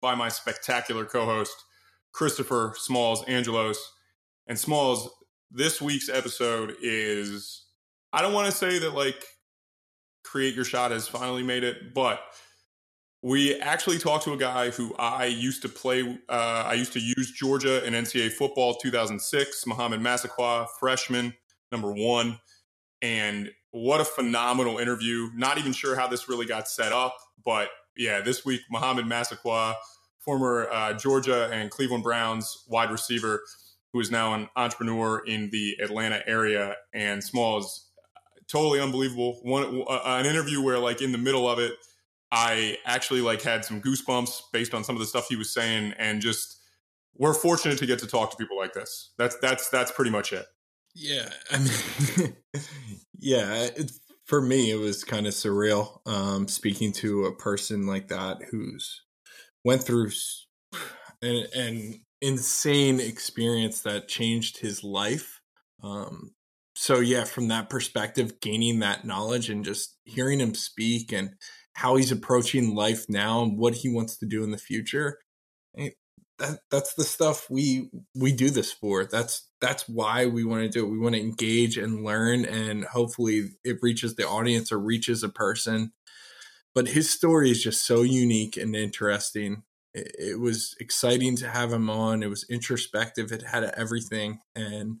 by my spectacular co-host Christopher Smalls Angelos. And Smalls, this week's episode is I don't want to say that like Create Your Shot has finally made it, but we actually talked to a guy who I used to play. Uh, I used to use Georgia in NCAA football 2006, Mohamed Massaquoi, freshman, number one. And what a phenomenal interview. Not even sure how this really got set up, but yeah, this week, Mohamed Massaquoi, former uh, Georgia and Cleveland Browns wide receiver, who is now an entrepreneur in the Atlanta area. And Smalls, totally unbelievable. One uh, an interview where, like, in the middle of it, I actually like had some goosebumps based on some of the stuff he was saying, and just we're fortunate to get to talk to people like this. That's that's that's pretty much it. Yeah, I mean, yeah. It, for me, it was kind of surreal um, speaking to a person like that who's went through an, an insane experience that changed his life. Um, so yeah, from that perspective, gaining that knowledge and just hearing him speak and how he's approaching life now and what he wants to do in the future. That, that's the stuff we we do this for. That's that's why we want to do it. We want to engage and learn, and hopefully it reaches the audience or reaches a person. But his story is just so unique and interesting. It, it was exciting to have him on. It was introspective. It had everything, and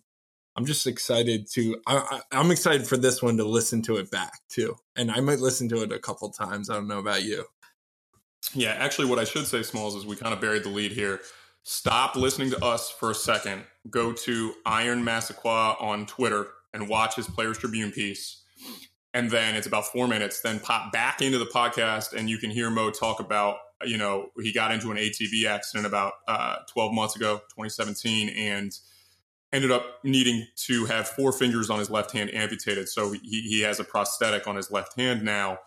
I'm just excited to. I, am excited for this one to listen to it back too, and I might listen to it a couple times. I don't know about you. Yeah, actually, what I should say, Smalls, is we kind of buried the lead here. Stop listening to us for a second. Go to Iron Massaquoi on Twitter and watch his Players Tribune piece. And then it's about four minutes. Then pop back into the podcast, and you can hear Mo talk about, you know, he got into an ATV accident about uh, 12 months ago, 2017, and ended up needing to have four fingers on his left hand amputated. So he, he has a prosthetic on his left hand now.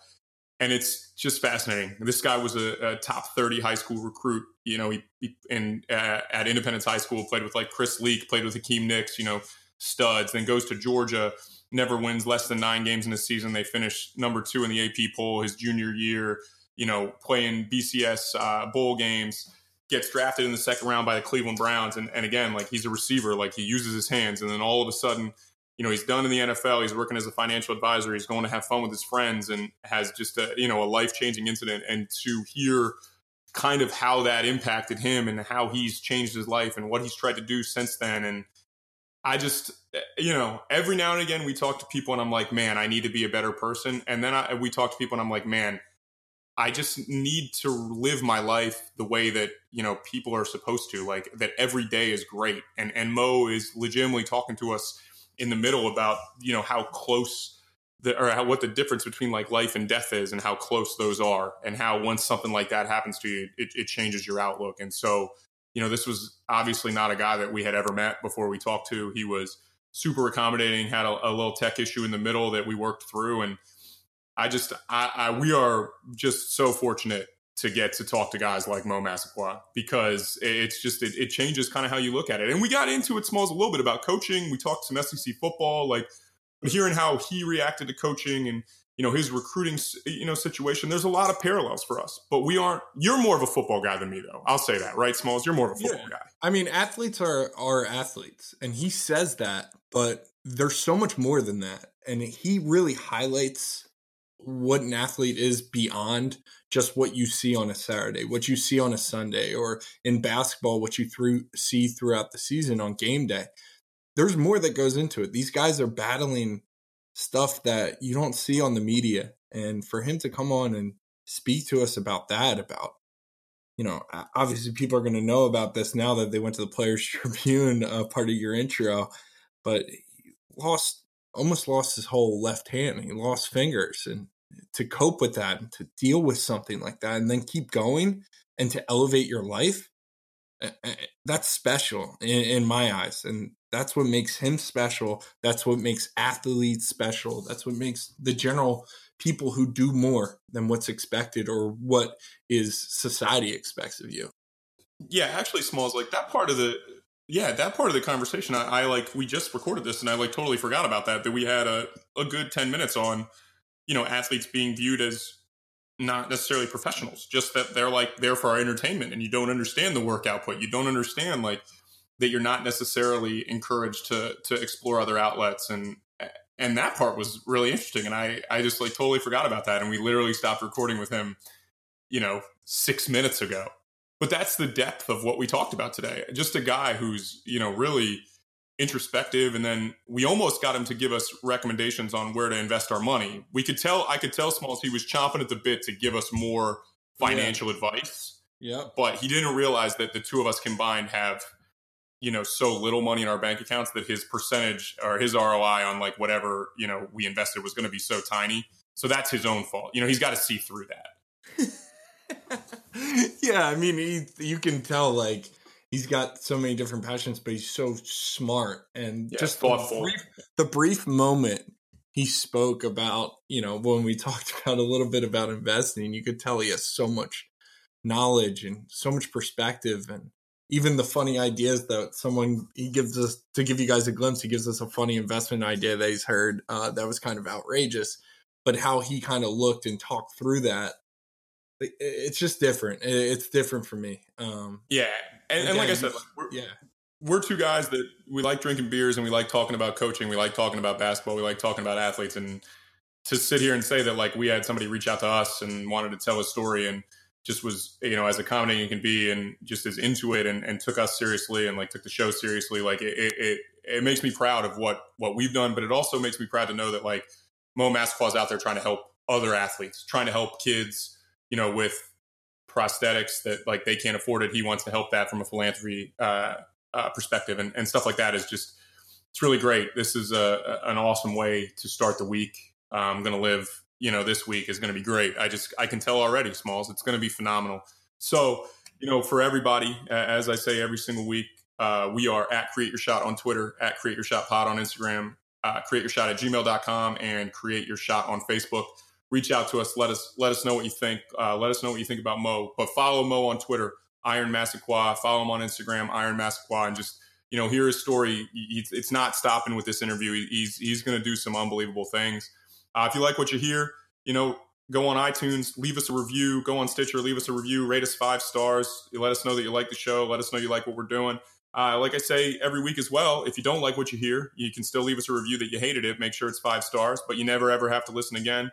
And it's just fascinating. This guy was a, a top 30 high school recruit. You know, he, he in, uh, at Independence High School played with like Chris Leak, played with Hakeem Nicks, you know, studs, then goes to Georgia, never wins less than nine games in a season. They finish number two in the AP poll his junior year, you know, playing BCS uh, bowl games gets drafted in the second round by the Cleveland Browns. And, and again, like he's a receiver, like he uses his hands. And then all of a sudden, you know, he's done in the NFL. He's working as a financial advisor. He's going to have fun with his friends and has just a, you know, a life changing incident. And to hear kind of how that impacted him and how he's changed his life and what he's tried to do since then. And I just, eh, you know, every now and again we talk to people and I'm like, man, I need to be a better person. And then I, we talk to people and I'm like, man, I just need to live my life the way that you know people are supposed to. Like that every day is great, and and Mo is legitimately talking to us in the middle about you know how close the or how, what the difference between like life and death is, and how close those are, and how once something like that happens to you, it, it changes your outlook. And so, you know, this was obviously not a guy that we had ever met before we talked to. He was super accommodating, had a, a little tech issue in the middle that we worked through, and I just, I, I, we are just so fortunate to get to talk to guys like Mo Massaquoi because it's just, it, it changes kind of how you look at it. And we got into it, Smalls, a little bit about coaching. We talked some SEC football, like hearing how he reacted to coaching and, you know, his recruiting, you know, situation. There's a lot of parallels for us, but we aren't, you're more of a football guy than me though. I'll say that, right? Smalls, you're more of a football yeah. guy. I mean, athletes are, are athletes and he says that, but there's so much more than that. And he really highlights what an athlete is beyond just what you see on a Saturday, what you see on a Sunday, or in basketball, what you through, see throughout the season on game day. There's more that goes into it. These guys are battling stuff that you don't see on the media. And for him to come on and speak to us about that, about, you know, obviously people are going to know about this now that they went to the Players Tribune, uh, part of your intro, but lost almost lost his whole left hand. He lost fingers. And to cope with that to deal with something like that and then keep going and to elevate your life, eh, eh, eh, that's special in, in, my eyes and that's what makes him special that's what makes athletes special that's what makes the general people who do more than what's expected or what is society expects of you. Yeah actually smalls like that part of the yeah that part of the conversation I, I like we just recorded this and i like totally forgot about that that we had a, a good 10 minutes on you know athletes being viewed as not necessarily professionals, just that they're like there for our entertainment and you don't understand the work output. You don't understand like that you're not necessarily encouraged to to explore other outlets and and that part was really interesting and I I just like totally forgot about that and we literally stopped recording with him, you know, 6 minutes ago. But that's the depth of what we talked about today. Just a guy who's, you know, really introspective and then we almost got him to give us recommendations on where to invest our money. We could tell i could tell smalls he was chomping at the bit to give us more financial yeah. advice. Yeah but he didn't realize that the two of us combined have you know so little money in our bank accounts that his percentage or his roi on like whatever you know we invested was going to be so tiny. So that's his own fault. You know he's got to see through that. Yeah i mean he, you can tell like he's got so many different passions, but he's so smart. And yeah, just thoughtful. The brief, the brief moment he spoke about, you know, when we talked about a little bit about investing, you could tell he has so much knowledge and so much perspective. And even the funny ideas that someone he gives us to give you guys a glimpse he gives us a funny investment idea that he's heard uh, that was kind of outrageous. But how he kind of looked and talked through that it's just different. It's different for me. Um, yeah, and, and like I said, we're, yeah, we're two guys that we like drinking beers and we like talking about coaching. We like talking about basketball. We like talking about athletes. And to sit here and say that like we had somebody reach out to us and wanted to tell a story and just was you know as accommodating can be and just as into it and, and took us seriously and like took the show seriously like it, it it makes me proud of what what we've done but it also makes me proud to know that like mo Massaquoi's out there trying to help other athletes trying to help kids you know, with prosthetics that like they can't afford it. He wants to help that from a philanthropy uh, uh, perspective and, and stuff like that is just, it's really great. This is a, an awesome way to start the week. I'm going to live, you know, this week is going to be great. I just, I can tell already Smalls, it's going to be phenomenal. So, you know, for everybody, as I say every single week, uh, we are at Create Your Shot on Twitter, at Create Your Shot Pod on Instagram, uh, create your shot at gmail.com, and create your shot on Facebook reach out to us. Let us let us know what you think. Uh, let us know what you think about Mo. But follow Mo on Twitter, Iron Massaquoi. Follow him on Instagram, Iron Massaquoi, and just you know hear his story. It's not stopping with this interview. He's he's going to do some unbelievable things. Uh, if you like what you hear, you know go on iTunes, leave us a review. Go on Stitcher, leave us a review. Rate us five stars. Let us know that you like the show. Let us know you like what we're doing. Uh, like I say every week as well, if you don't like what you hear, you can still leave us a review that you hated it. Make sure it's five stars, but you never ever have to listen again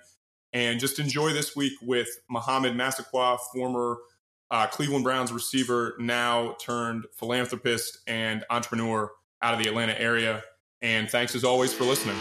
and just enjoy this week with Mohamed Massaquoi, former uh, Cleveland Browns receiver, now turned philanthropist and entrepreneur out of the Atlanta area. And thanks as always for listening.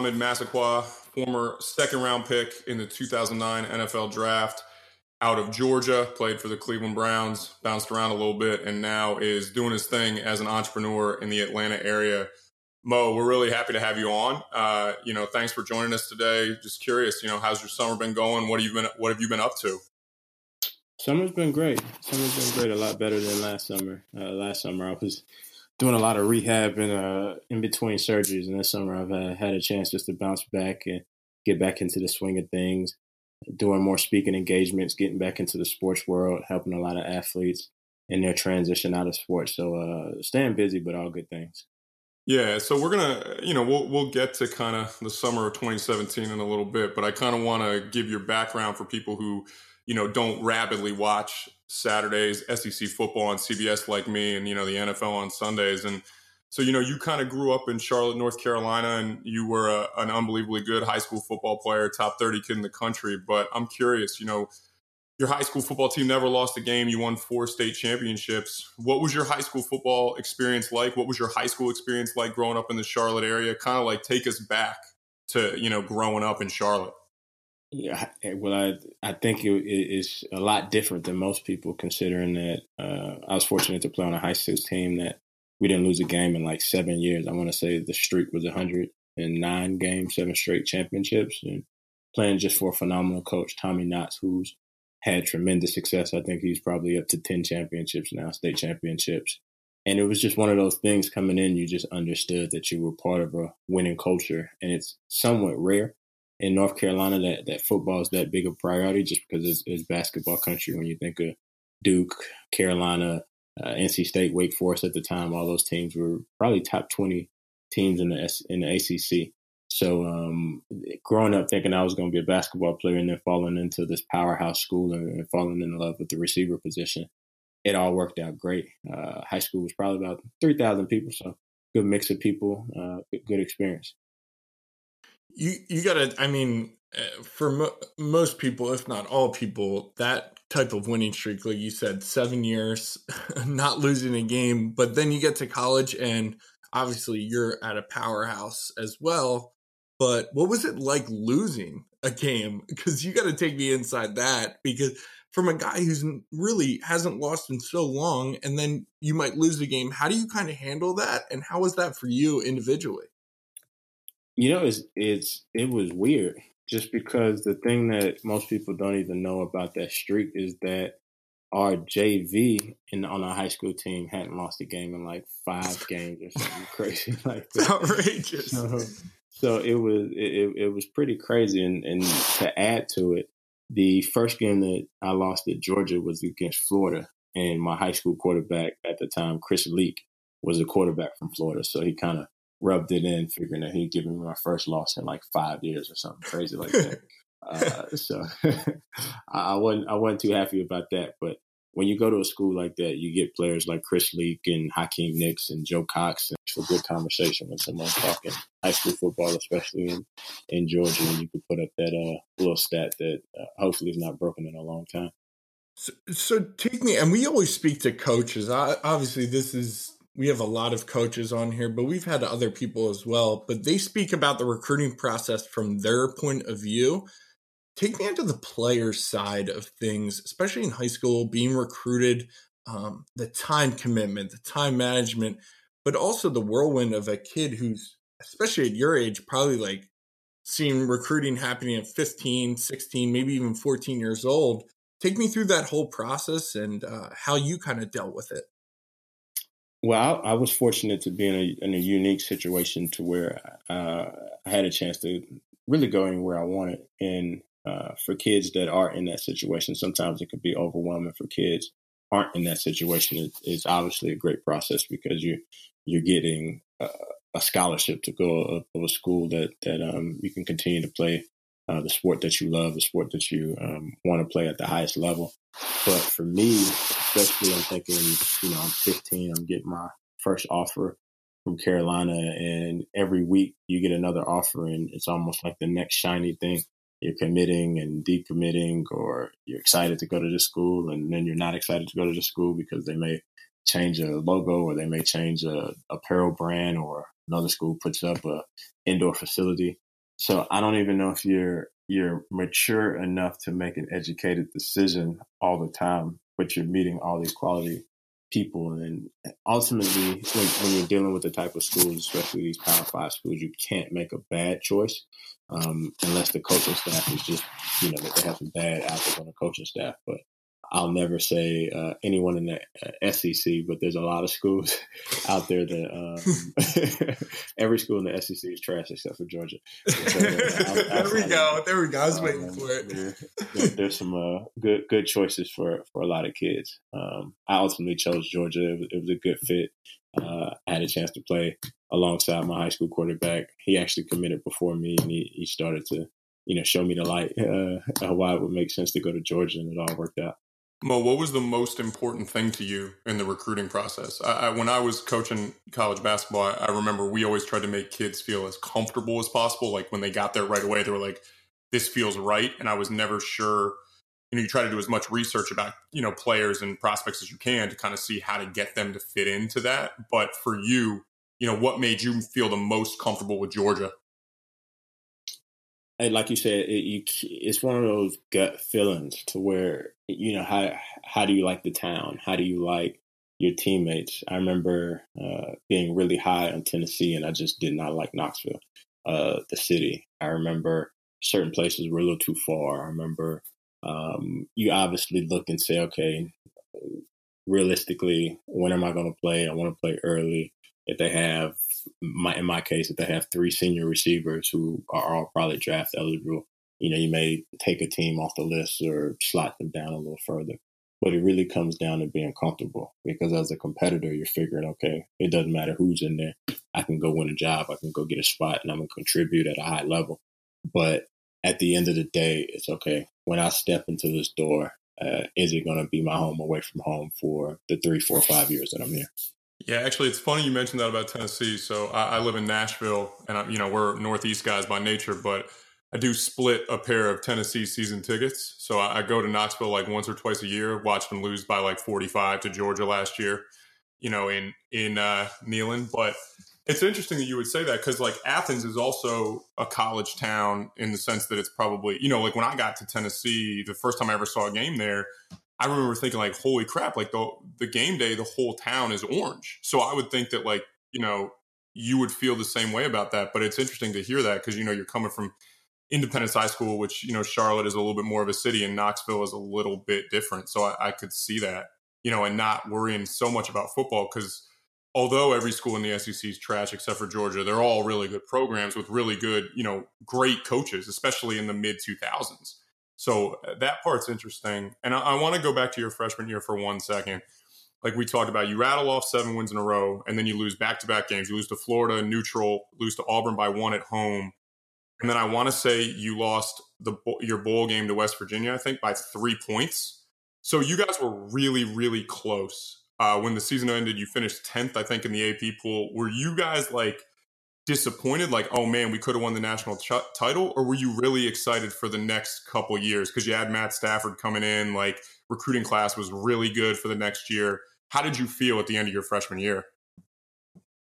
Mohamed Massaquoi, former second round pick in the 2009 NFL draft out of Georgia, played for the Cleveland Browns, bounced around a little bit, and now is doing his thing as an entrepreneur in the Atlanta area. Mo, we're really happy to have you on. Uh, you know, thanks for joining us today. Just curious, you know, how's your summer been going? What have you been What have you been up to? Summer's been great. Summer's been great. A lot better than last summer. Uh, last summer, I was doing a lot of rehab and uh, in between surgeries. And this summer, I've uh, had a chance just to bounce back and get back into the swing of things, doing more speaking engagements, getting back into the sports world, helping a lot of athletes in their transition out of sports. So uh, staying busy, but all good things. Yeah, so we're gonna, you know, we'll we'll get to kind of the summer of 2017 in a little bit, but I kind of want to give your background for people who, you know, don't rapidly watch Saturdays, SEC football on CBS like me, and you know the NFL on Sundays. And So, you know, you kind of grew up in Charlotte, North Carolina, and you were a, an unbelievably good high school football player, top 30 kid in the country. But I'm curious, you know, your high school football team never lost a game. You won four state championships. What was your high school football experience like? What was your high school experience like growing up in the Charlotte area? Kind of like take us back to, you know, growing up in Charlotte. Yeah, well, I I think it is a lot different than most people, considering that uh, I was fortunate to play on a high school team that we didn't lose a game in like seven years. I want to say the streak was 109 games, seven straight championships, and playing just for a phenomenal coach, Tommy Knotts, who's had tremendous success. I think he's probably up to 10 championships now, state championships. And it was just one of those things coming in, you just understood that you were part of a winning culture. And it's somewhat rare in North Carolina that, that football is that big a priority just because it's, it's basketball country when you think of Duke, Carolina, uh, NC State, Wake Forest at the time. All those teams were probably top twenty teams in the S- in the ACC. So um, growing up thinking I was going to be a basketball player and then falling into this powerhouse school and, and falling in love with the receiver position, it all worked out great. Uh, high school was probably about three thousand people, so good mix of people, uh, good experience. You you got to. I mean, uh, for mo- most people, if not all people, that type of winning streak, like you said, seven years, not losing a game, but then you get to college and obviously you're at a powerhouse as well. But what was it like losing a game? Because you got to take me inside that because from a guy who's really hasn't lost in so long, and then you might lose a game. How do you kind of handle that? And how was that for you individually? You know, it's it's it was weird just because the thing that most people don't even know about that streak is that our JV in on our high school team hadn't lost a game in like five games or something crazy like that. outrageous. So, so, it was it, it was pretty crazy, and and to add to it, the first game that I lost at Georgia was against Florida, and my high school quarterback at the time, Chris Leak, was a quarterback from Florida, so he kind of rubbed it in, figuring that he'd given me my first loss in like five years or something crazy like that. uh, so I wasn't I wasn't too happy about that. But when you go to a school like that, you get players like Chris Leak and Hakeem Nicks and Joe Cox. And it's a good conversation when someone's talking high school football, especially in, in Georgia, and you can put up that uh, little stat that uh, hopefully is not broken in a long time. So, so take me, and we always speak to coaches. I, obviously, this is we have a lot of coaches on here, but we've had other people as well. But they speak about the recruiting process from their point of view. Take me into the player side of things, especially in high school, being recruited, um, the time commitment, the time management, but also the whirlwind of a kid who's, especially at your age, probably like seeing recruiting happening at 15, 16, maybe even 14 years old. Take me through that whole process and uh, how you kind of dealt with it. Well, I, I, was fortunate to be in a, in a unique situation to where uh, I had a chance to really go anywhere I wanted. And uh, for kids that are in that situation, sometimes it could be overwhelming. For kids aren't in that situation, it, it's obviously a great process because you you're getting uh, a scholarship to go to a school that that um, you can continue to play uh, the sport that you love, the sport that you um, want to play at the highest level. But for me, especially, I'm thinking, you know, I'm 15, I'm getting my first offer from Carolina, and every week you get another offer, and it's almost like the next shiny thing. You're committing and decommitting, or you're excited to go to the school, and then you're not excited to go to the school because they may change a logo or they may change a apparel brand, or another school puts up a indoor facility so I don't even know if you're you're mature enough to make an educated decision all the time, but you're meeting all these quality people. And ultimately, when, when you're dealing with the type of schools, especially these Power Five schools, you can't make a bad choice um, unless the coaching staff is just, you know, they have some bad apples on the coaching staff. But I'll never say uh, anyone in the uh, SEC, but there's a lot of schools out there that um, every school in the SEC is trash except for Georgia. So, uh, there we go. There we go. I was waiting um, for it. There, there's some uh, good good choices for for a lot of kids. Um, I ultimately chose Georgia. It was, it was a good fit. Uh, I had a chance to play alongside my high school quarterback. He actually committed before me, and he, he started to you know show me the light uh, why it would make sense to go to Georgia, and it all worked out. Mo, what was the most important thing to you in the recruiting process? I, I, when I was coaching college basketball, I, I remember we always tried to make kids feel as comfortable as possible. Like when they got there right away, they were like, "This feels right," and I was never sure. You know, you try to do as much research about you know players and prospects as you can to kind of see how to get them to fit into that. But for you, you know, what made you feel the most comfortable with Georgia? Like you said, it, you, it's one of those gut feelings to where you know how how do you like the town? How do you like your teammates? I remember uh, being really high on Tennessee, and I just did not like Knoxville, uh, the city. I remember certain places were a little too far. I remember um, you obviously look and say, okay, realistically, when am I going to play? I want to play early. If they have my, in my case, if they have three senior receivers who are all probably draft eligible, you know, you may take a team off the list or slot them down a little further. But it really comes down to being comfortable because as a competitor, you're figuring, okay, it doesn't matter who's in there. I can go win a job. I can go get a spot and I'm going to contribute at a high level. But at the end of the day, it's okay. When I step into this door, uh, is it going to be my home away from home for the three, four, five years that I'm here? Yeah, actually, it's funny you mentioned that about Tennessee. So I, I live in Nashville, and I, you know we're Northeast guys by nature, but I do split a pair of Tennessee season tickets. So I, I go to Knoxville like once or twice a year. Watch them lose by like forty-five to Georgia last year, you know, in in uh, Neyland. But it's interesting that you would say that because like Athens is also a college town in the sense that it's probably you know like when I got to Tennessee, the first time I ever saw a game there, I remember thinking like, holy crap, like the the game day, the whole town is orange. So I would think that like, you know, you would feel the same way about that. But it's interesting to hear that because you know you're coming from Independence High School, which you know Charlotte is a little bit more of a city, and Knoxville is a little bit different. So I, I could see that, you know, and not worrying so much about football because although every school in the SEC is trash except for Georgia, they're all really good programs with really good, you know, great coaches, especially in the mid 2000s. So uh, that part's interesting. And I, I want to go back to your freshman year for one second. Like we talked about, you rattle off seven wins in a row, and then you lose back to back games. You lose to Florida neutral, lose to Auburn by one at home. And then I want to say you lost the your bowl game to West Virginia, I think, by three points. So you guys were really, really close. Uh, when the season ended, you finished 10th, I think, in the AP poll. Were you guys like disappointed like oh man we could have won the national ch- title? Or were you really excited for the next couple years? Because you had matt stafford coming in like recruiting class was really good for the next year. How did you feel at the end of your freshman year?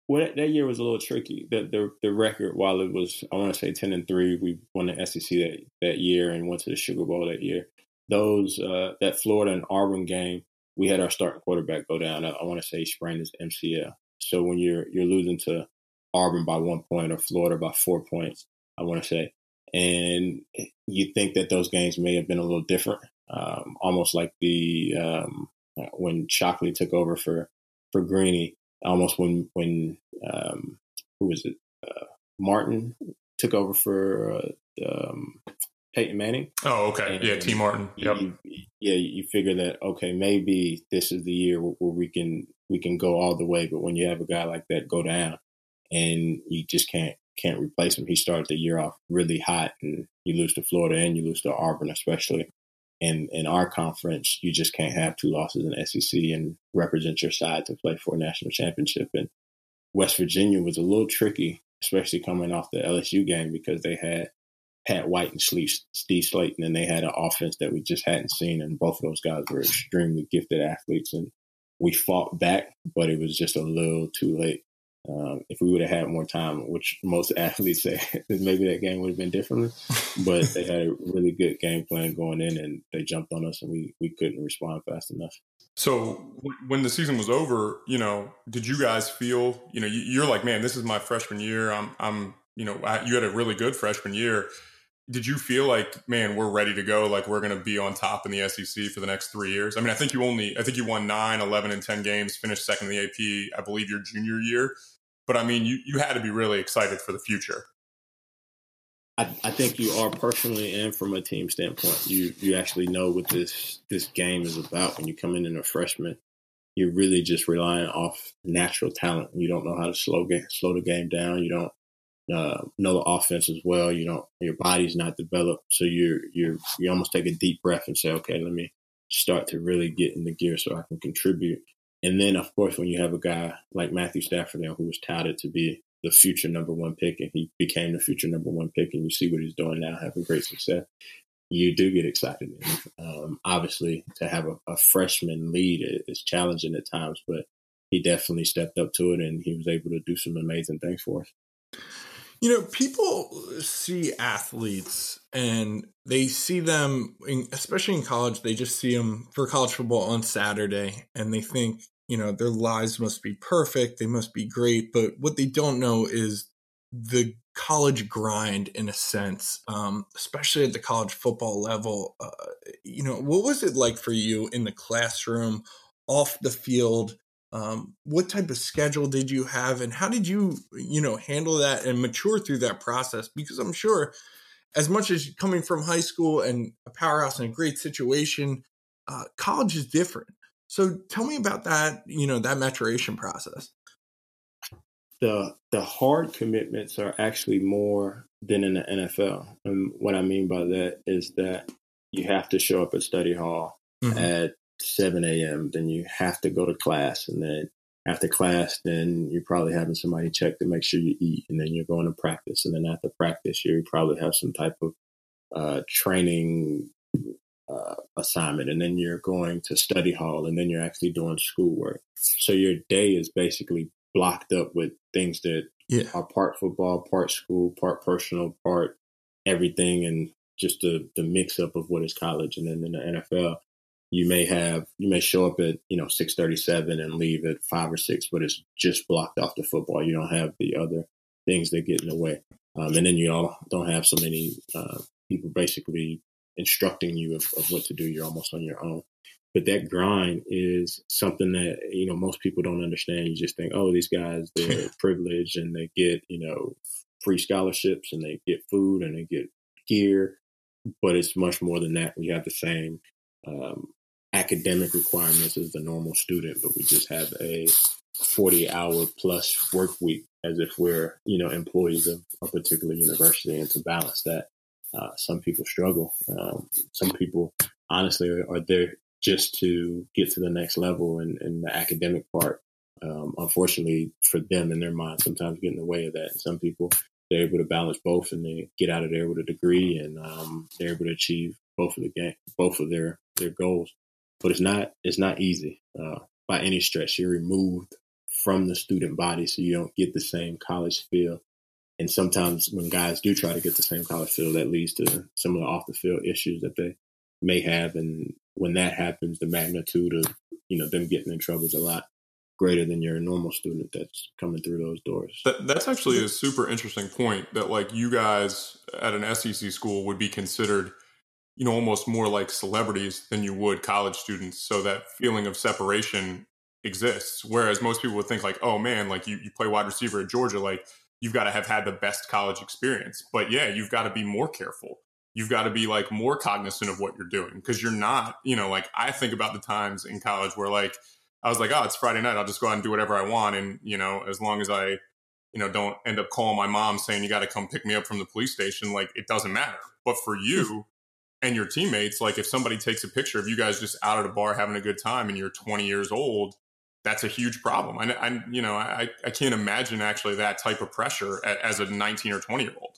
Well that, year was a little tricky. The, the, the record while it was i want to say 10 and 3 we won the sec that, that year and went to the sugar bowl that year. Those uh, that florida and auburn game we had our starting quarterback go down. I, I want to say sprained his mcl so when you're you're losing to Auburn by one point or Florida by four points, I want to say. And you think that those games may have been a little different, um, almost like the um, when Shockley took over for for Greeny, almost when when um, who was it uh, Martin took over for uh, um, Peyton Manning. Oh, okay, and yeah, Tee Martin. Yep. You, yeah, you figure that okay, maybe this is the year where, where we can we can go all the way. But when you have a guy like that go down, and you just can't can't replace him. He started the year off really hot, and you lose to Florida and you lose to Auburn, especially. And in our conference, you just can't have two losses in SEC and represent your side to play for a national championship. And West Virginia was a little tricky, especially coming off the LSU game because they had Pat White and Steve Slaton, and they had an offense that we just hadn't seen. And both of those guys were extremely gifted athletes, and we fought back, but it was just a little too late. Um, if we would have had more time, which most athletes say, maybe that game would have been different. But they had a really good game plan going in, and they jumped on us, and we we couldn't respond fast enough. So when the season was over, you know, did you guys feel, you know, you're like, man, this is my freshman year. I'm, I'm, you know, you had a really good freshman year. Did you feel like, man, we're ready to go? Like we're going to be on top in the SEC for the next three years? I mean, I think you only, I think you won nine, 11, and 10 games, finished second in the AP, I believe your junior year. But I mean, you, you had to be really excited for the future. I, I think you are personally and from a team standpoint. You you actually know what this this game is about when you come in as a freshman. You're really just relying off natural talent. You don't know how to slow game, slow the game down. You don't uh, know the offense as well. You don't. Your body's not developed, so you're you're you almost take a deep breath and say, okay, let me start to really get in the gear so I can contribute. And then, of course, when you have a guy like Matthew Stafford, now, who was touted to be the future number one pick, and he became the future number one pick, and you see what he's doing now, having great success, you do get excited. Um, obviously, to have a, a freshman lead is challenging at times, but he definitely stepped up to it, and he was able to do some amazing things for us. You know, people see athletes and they see them, in, especially in college, they just see them for college football on Saturday and they think, you know, their lives must be perfect. They must be great. But what they don't know is the college grind in a sense, um, especially at the college football level. Uh, you know, what was it like for you in the classroom, off the field? Um, what type of schedule did you have, and how did you, you know, handle that and mature through that process? Because I'm sure, as much as coming from high school and a powerhouse and a great situation, uh, college is different. So tell me about that, you know, that maturation process. The the hard commitments are actually more than in the NFL. And what I mean by that is that you have to show up at study hall mm-hmm. at 7 a.m., then you have to go to class. And then after class, then you're probably having somebody check to make sure you eat. And then you're going to practice. And then after practice, you probably have some type of uh, training uh, assignment. And then you're going to study hall. And then you're actually doing schoolwork. So your day is basically blocked up with things that yeah. are part football, part school, part personal, part everything. And just the, the mix up of what is college. And then in the NFL, you may have you may show up at you know 637 and leave at five or six but it's just blocked off the football. You don't have the other things that get in the way. Um, and then you all don't have so many uh, people basically instructing you of, of, what to do. You're almost on your own. But that grind is something that you know most people don't understand. You just think oh these guys they're privileged and they get you know free scholarships and they get food and they get gear but it's much more than that. We have the same um, academic requirements as the normal student, but we just have a 40 hour plus work week as if we're, you know, employees of a particular university. And to balance that, uh, some people struggle. Um, some people honestly are, are, there just to get to the next level and, and the academic part. Um, unfortunately for them in their mind, sometimes get in the way of that. And some people, they're able to balance both and they get out of there with a degree and um, they're able to achieve both of the game, both of their, their goals but it's not it's not easy uh, by any stretch. You're removed from the student body, so you don't get the same college feel. And sometimes when guys do try to get the same college feel, that leads to some of the off the field issues that they may have. And when that happens, the magnitude of you know them getting in trouble is a lot greater than your normal student that's coming through those doors. That, that's actually a super interesting point. That like you guys at an SEC school would be considered you know almost more like celebrities than you would college students so that feeling of separation exists. Whereas most people would think like oh man like you, you play wide receiver at georgia like you've got to have had the best college experience. But yeah you've got to be more careful. You've got to be like more cognizant of what you're doing because you're not you know like i think about the times in college where like i was like oh it's friday night i'll just go out and do whatever i want and you know as long as i you know don't end up calling my mom saying you got to come pick me up from the police station like it doesn't matter. But for you and your teammates, like if somebody takes a picture of you guys just out at a bar having a good time and you're 20 years old, that's a huge problem. I, I you know, I, I can't imagine actually that type of pressure as a 19 or 20 year old.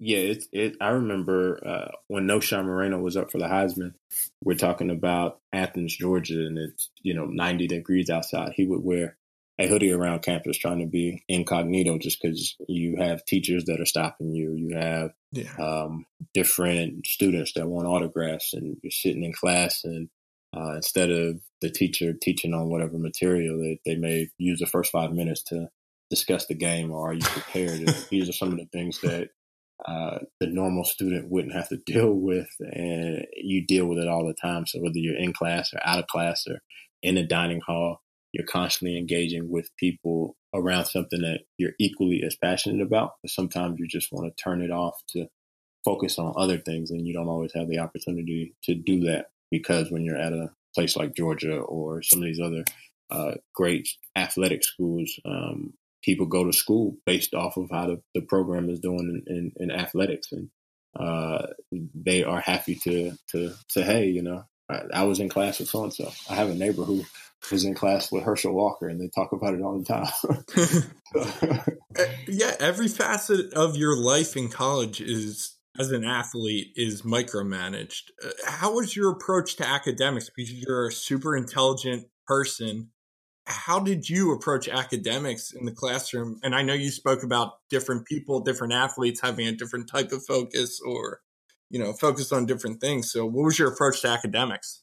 Yeah, it's it. I remember uh, when Knowshon Moreno was up for the Heisman. We're talking about Athens, Georgia, and it's you know 90 degrees outside. He would wear a hoodie around campus trying to be incognito just because you have teachers that are stopping you. You have yeah. um, different students that want autographs, and you're sitting in class, and uh, instead of the teacher teaching on whatever material, they, they may use the first five minutes to discuss the game or are you prepared? These are some of the things that uh, the normal student wouldn't have to deal with, and you deal with it all the time. So whether you're in class or out of class or in the dining hall, you're constantly engaging with people around something that you're equally as passionate about. But sometimes you just want to turn it off to focus on other things, and you don't always have the opportunity to do that because when you're at a place like Georgia or some of these other uh, great athletic schools, um, people go to school based off of how the, the program is doing in, in, in athletics, and uh, they are happy to to say, hey, you know, I, I was in class with so and so. I have a neighbor who was in class with Herschel Walker, and they talk about it all the time. yeah, every facet of your life in college is as an athlete is micromanaged. Uh, how was your approach to academics? Because you're a super intelligent person. How did you approach academics in the classroom? And I know you spoke about different people, different athletes having a different type of focus or, you know, focus on different things. So, what was your approach to academics?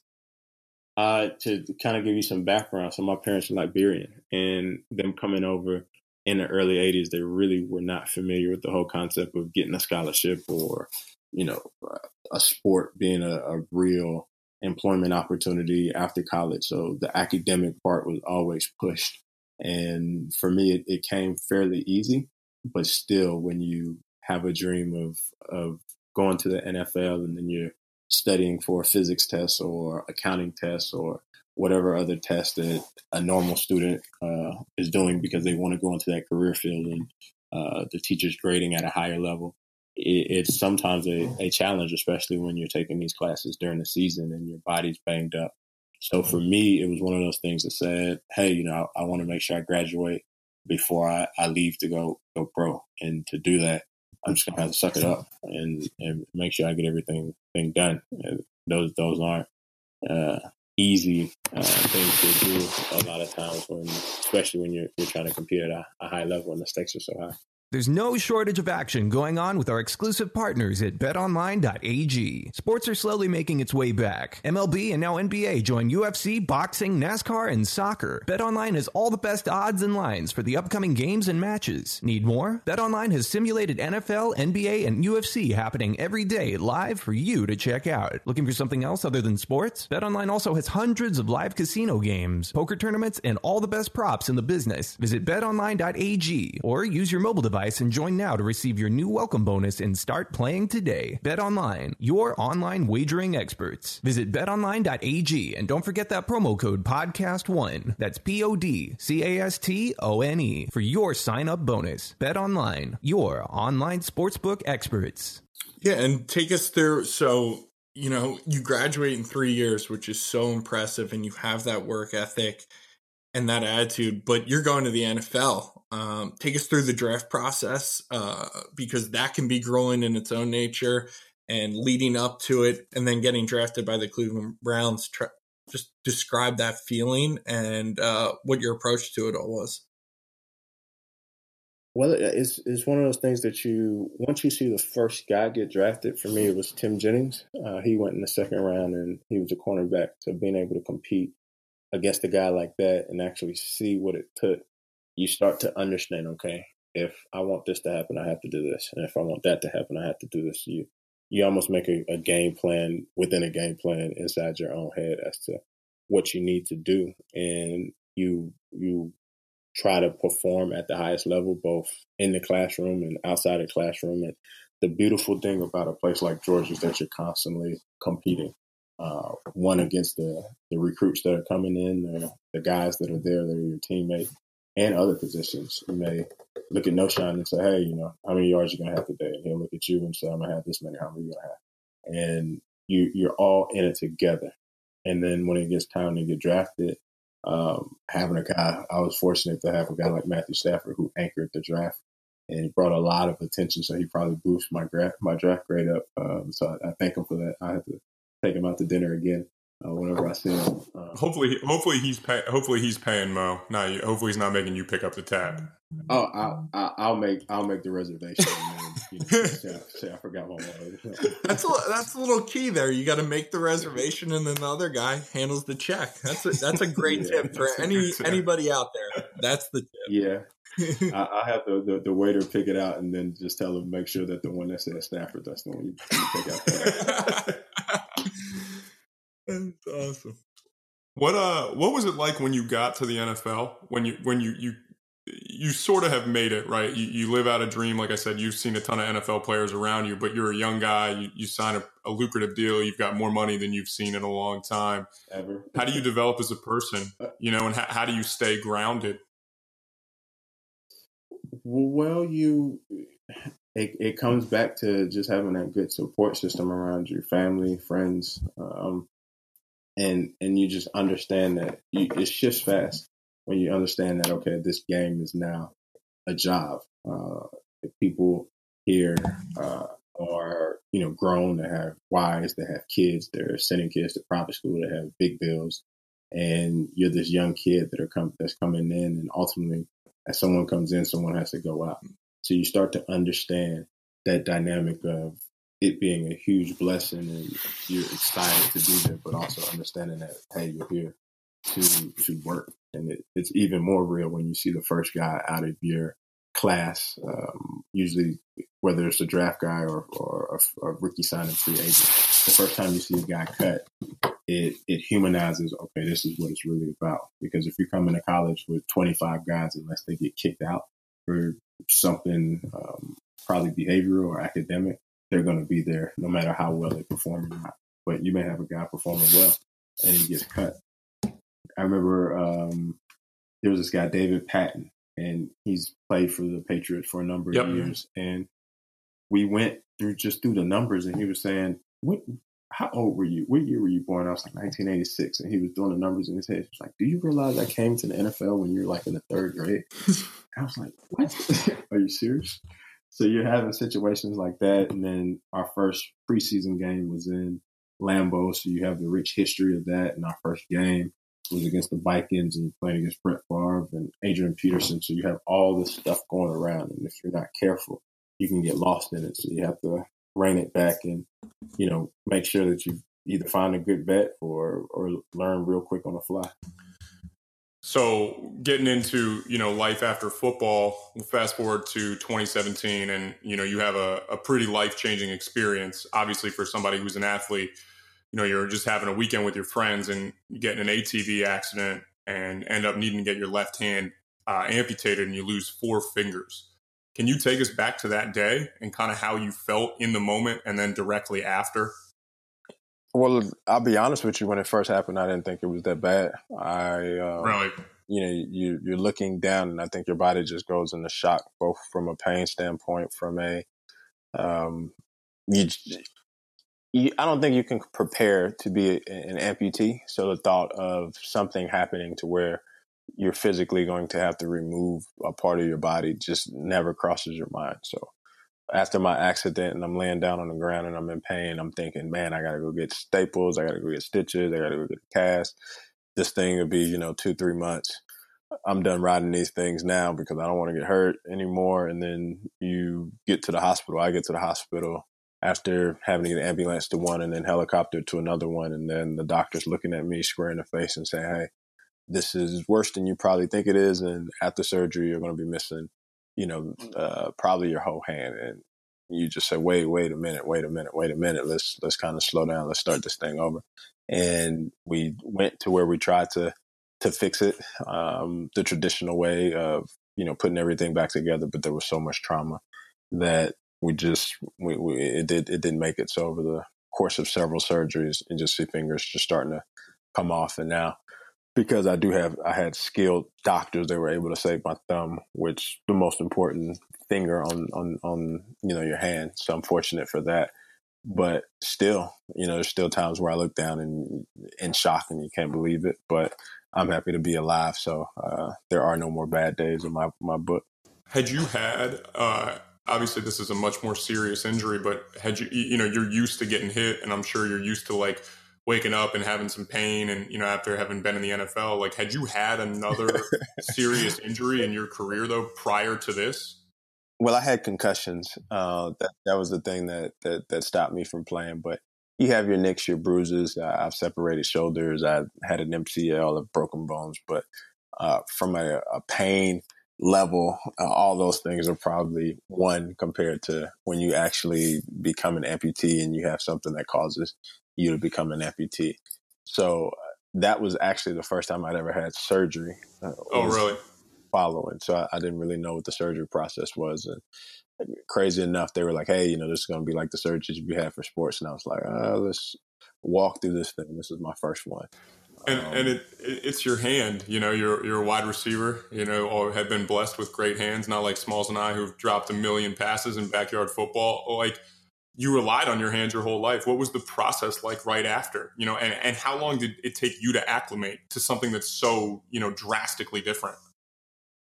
Uh, to kind of give you some background, so my parents are Liberian, and them coming over in the early 80s, they really were not familiar with the whole concept of getting a scholarship or, you know, a sport being a, a real employment opportunity after college. So the academic part was always pushed. And for me, it, it came fairly easy, but still, when you have a dream of, of going to the NFL and then you're studying for a physics test or accounting test or whatever other test that a normal student uh, is doing because they want to go into that career field and uh, the teacher's grading at a higher level. It, it's sometimes a, a, challenge, especially when you're taking these classes during the season and your body's banged up. So for me, it was one of those things that said, "Hey, you know, I, I want to make sure I graduate before I, I leave to go go pro, and to do that, I'm just gonna have to suck it up and, and make sure I get everything thing done. And those those aren't uh, easy uh, things to do a lot of times when, especially when you're, you're trying to compete at a, a high level and the stakes are so high. There's no shortage of action going on with our exclusive partners at betonline.ag. Sports are slowly making its way back. MLB and now NBA join UFC, boxing, NASCAR, and soccer. BetOnline has all the best odds and lines for the upcoming games and matches. Need more? BetOnline has simulated NFL, NBA, and UFC happening every day live for you to check out. Looking for something else other than sports? BetOnline also has hundreds of live casino games, poker tournaments, and all the best props in the business. Visit betonline.ag or use your mobile device device and join now to receive your new welcome bonus and start playing today. Bet Online, your online wagering experts. Visit betonline.ag and don't forget that promo code podcast1. That's P O D C A S T O N E for your sign up bonus. Bet Online, your online sportsbook experts. Yeah, and take us through so you know, you graduate in 3 years, which is so impressive and you have that work ethic and that attitude, but you're going to the NFL um, take us through the draft process uh, because that can be growing in its own nature and leading up to it and then getting drafted by the Cleveland Browns. Just describe that feeling and uh, what your approach to it all was. Well, it's it's one of those things that you once you see the first guy get drafted. For me, it was Tim Jennings. Uh, he went in the second round, and he was a cornerback. So being able to compete against a guy like that and actually see what it took you start to understand, okay, if I want this to happen, I have to do this. And if I want that to happen, I have to do this. You you almost make a, a game plan within a game plan inside your own head as to what you need to do. And you you try to perform at the highest level, both in the classroom and outside the classroom. And the beautiful thing about a place like Georgia is that you're constantly competing. Uh, one against the, the recruits that are coming in, the, the guys that are there, that are your teammate, and other positions. You may look at Knowshon and say, hey, you know, how many yards you gonna have today? And he'll look at you and say, I'm gonna have this many, how many you gonna have? And you you're all in it together. And then when it gets time to get drafted, um, having a guy, I was fortunate to have a guy like Matthew Stafford who anchored the draft and he brought a lot of attention. So he probably boosted my draft my draft grade up. Um, so I, I, thank him for that. I have to take him out to dinner again uh, whenever I see him. Uh, hopefully, hopefully he's pay, hopefully he's paying Mo. Not you. Hopefully he's not making you pick up the tab. Oh, I'll, I'll make I'll make the reservation. And you know, say, I, say, I, forgot my wallet. that's a, that's a little key there. You got to make the reservation, and then the other guy handles the check. That's a that's a great yeah, tip for any anybody out there. That's the tip. Yeah. I, I have the, the, the, waiter pick it out and then just tell him make sure that the one that says Stafford that's the one you, you pick out. That's awesome. What uh what was it like when you got to the NFL? When you when you you you sort of have made it, right? You, you live out a dream. Like I said, you've seen a ton of NFL players around you, but you're a young guy. You, you sign a, a lucrative deal. You've got more money than you've seen in a long time. Ever. How do you develop as a person, uh, you know, and how, how do you stay grounded? Well, you, it, it comes back to just having that good support system around you, family, friends. Um, and and you just understand that you, it shifts fast when you understand that okay, this game is now a job. Uh, people here uh, are you know grown, they have wives, they have kids, they're sending kids to private school, they have big bills, and you're this young kid that are come that's coming in, and ultimately, as someone comes in, someone has to go out. So you start to understand that dynamic of it being a huge blessing and you're excited to be there, but also understanding that hey, you're here to to work, and it, it's even more real when you see the first guy out of your class. Um, usually, whether it's a draft guy or or a, a rookie signing free agent, the first time you see a guy cut, it it humanizes. Okay, this is what it's really about. Because if you come into college with 25 guys, unless they get kicked out for something um, probably behavioral or academic, they're going to be there no matter how well they perform or not. But you may have a guy performing well and he gets cut. I remember um, there was this guy, David Patten, and he's played for the Patriots for a number yep. of years. And we went through just through the numbers, and he was saying, "What? How old were you? What year were you born?" I was like 1986, and he was doing the numbers in his head. He was like, "Do you realize I came to the NFL when you were like in the third grade?" I was like, "What? Are you serious?" So you're having situations like that, and then our first preseason game was in Lambeau, so you have the rich history of that. And our first game was against the Vikings, and you're playing against Brett Favre and Adrian Peterson. So you have all this stuff going around, and if you're not careful, you can get lost in it. So you have to rein it back and you know make sure that you either find a good bet or or learn real quick on the fly. So getting into you know life after football, fast forward to 2017, and you know you have a, a pretty life changing experience. Obviously, for somebody who's an athlete, you know you're just having a weekend with your friends and you get in an ATV accident and end up needing to get your left hand uh, amputated, and you lose four fingers. Can you take us back to that day and kind of how you felt in the moment, and then directly after? Well, I'll be honest with you. When it first happened, I didn't think it was that bad. I um, really, you know, you you're looking down, and I think your body just goes into shock, both from a pain standpoint, from a um, you, you. I don't think you can prepare to be an amputee. So the thought of something happening to where you're physically going to have to remove a part of your body just never crosses your mind. So after my accident and I'm laying down on the ground and I'm in pain, I'm thinking, man, I gotta go get staples, I gotta go get stitches, I gotta go get a cast. This thing will be, you know, two, three months. I'm done riding these things now because I don't want to get hurt anymore. And then you get to the hospital. I get to the hospital after having to get an ambulance to one and then helicopter to another one. And then the doctor's looking at me square in the face and saying, Hey, this is worse than you probably think it is. And after surgery, you're going to be missing you know, uh, probably your whole hand. And you just say, wait, wait a minute, wait a minute, wait a minute. Let's, let's kind of slow down. Let's start this thing over. And we went to where we tried to, to fix it, um, the traditional way of, you know, putting everything back together. But there was so much trauma that we just, we, we it did, it didn't make it. So over the course of several surgeries and just see fingers just starting to come off. And now because I do have I had skilled doctors that were able to save my thumb, which the most important finger on on on you know your hand. So I'm fortunate for that. But still, you know, there's still times where I look down and in shock and you can't believe it. But I'm happy to be alive. So uh, there are no more bad days in my my book. Had you had uh, obviously this is a much more serious injury, but had you you know you're used to getting hit, and I'm sure you're used to like waking up and having some pain and you know after having been in the NFL like had you had another serious injury in your career though prior to this? Well I had concussions uh, that that was the thing that that that stopped me from playing but you have your nicks your bruises. I've separated shoulders. I had an MCL of broken bones but uh, from a, a, pain level uh, all those things are probably one compared to when you actually become an amputee and you have something that causes you to become an amputee. So uh, that was actually the first time I'd ever had surgery. Uh, oh, really? Following, so I, I, didn't really know what the surgery process was, and crazy enough, they were like, "Hey, you know, this is going to be like the surgeries you had for sports," and I was like, uh, "Let's walk through this thing. This is my first one." And, um, and it, it's your hand, you know, you're, you're a wide receiver, you know, or have been blessed with great hands, not like Smalls and I who've dropped a million passes in backyard football. Like, you relied on your hands your whole life. What was the process like right after? You know, and, and how long did it take you to acclimate to something that's so, you know, drastically different?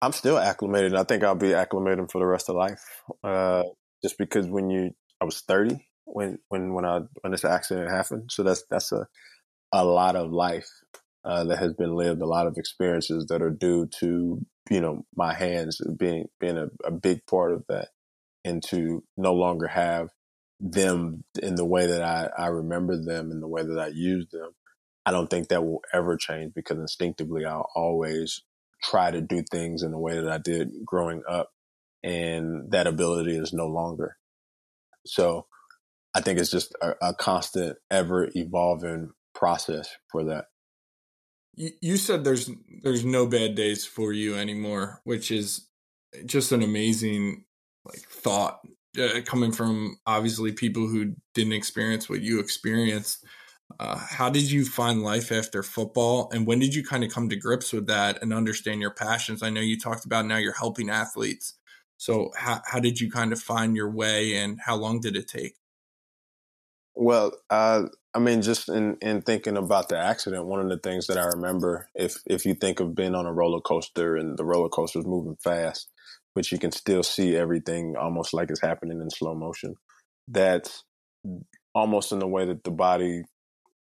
I'm still acclimated. I think I'll be acclimating for the rest of life. Uh, just because when you, I was 30 when when when I when this accident happened, so that's that's a a lot of life uh, that has been lived, a lot of experiences that are due to you know my hands being being a, a big part of that, and to no longer have them in the way that I, I remember them in the way that I use them. I don't think that will ever change because instinctively I'll always try to do things in the way that I did growing up. And that ability is no longer. So I think it's just a, a constant, ever evolving process for that. You, said there's there's no bad days for you anymore, which is just an amazing like thought uh, coming from obviously people who didn't experience what you experienced. Uh, how did you find life after football, and when did you kind of come to grips with that and understand your passions? I know you talked about now you're helping athletes. So how how did you kind of find your way, and how long did it take? Well, uh, I mean, just in, in thinking about the accident, one of the things that I remember, if if you think of being on a roller coaster and the roller coaster is moving fast, but you can still see everything almost like it's happening in slow motion, that's almost in the way that the body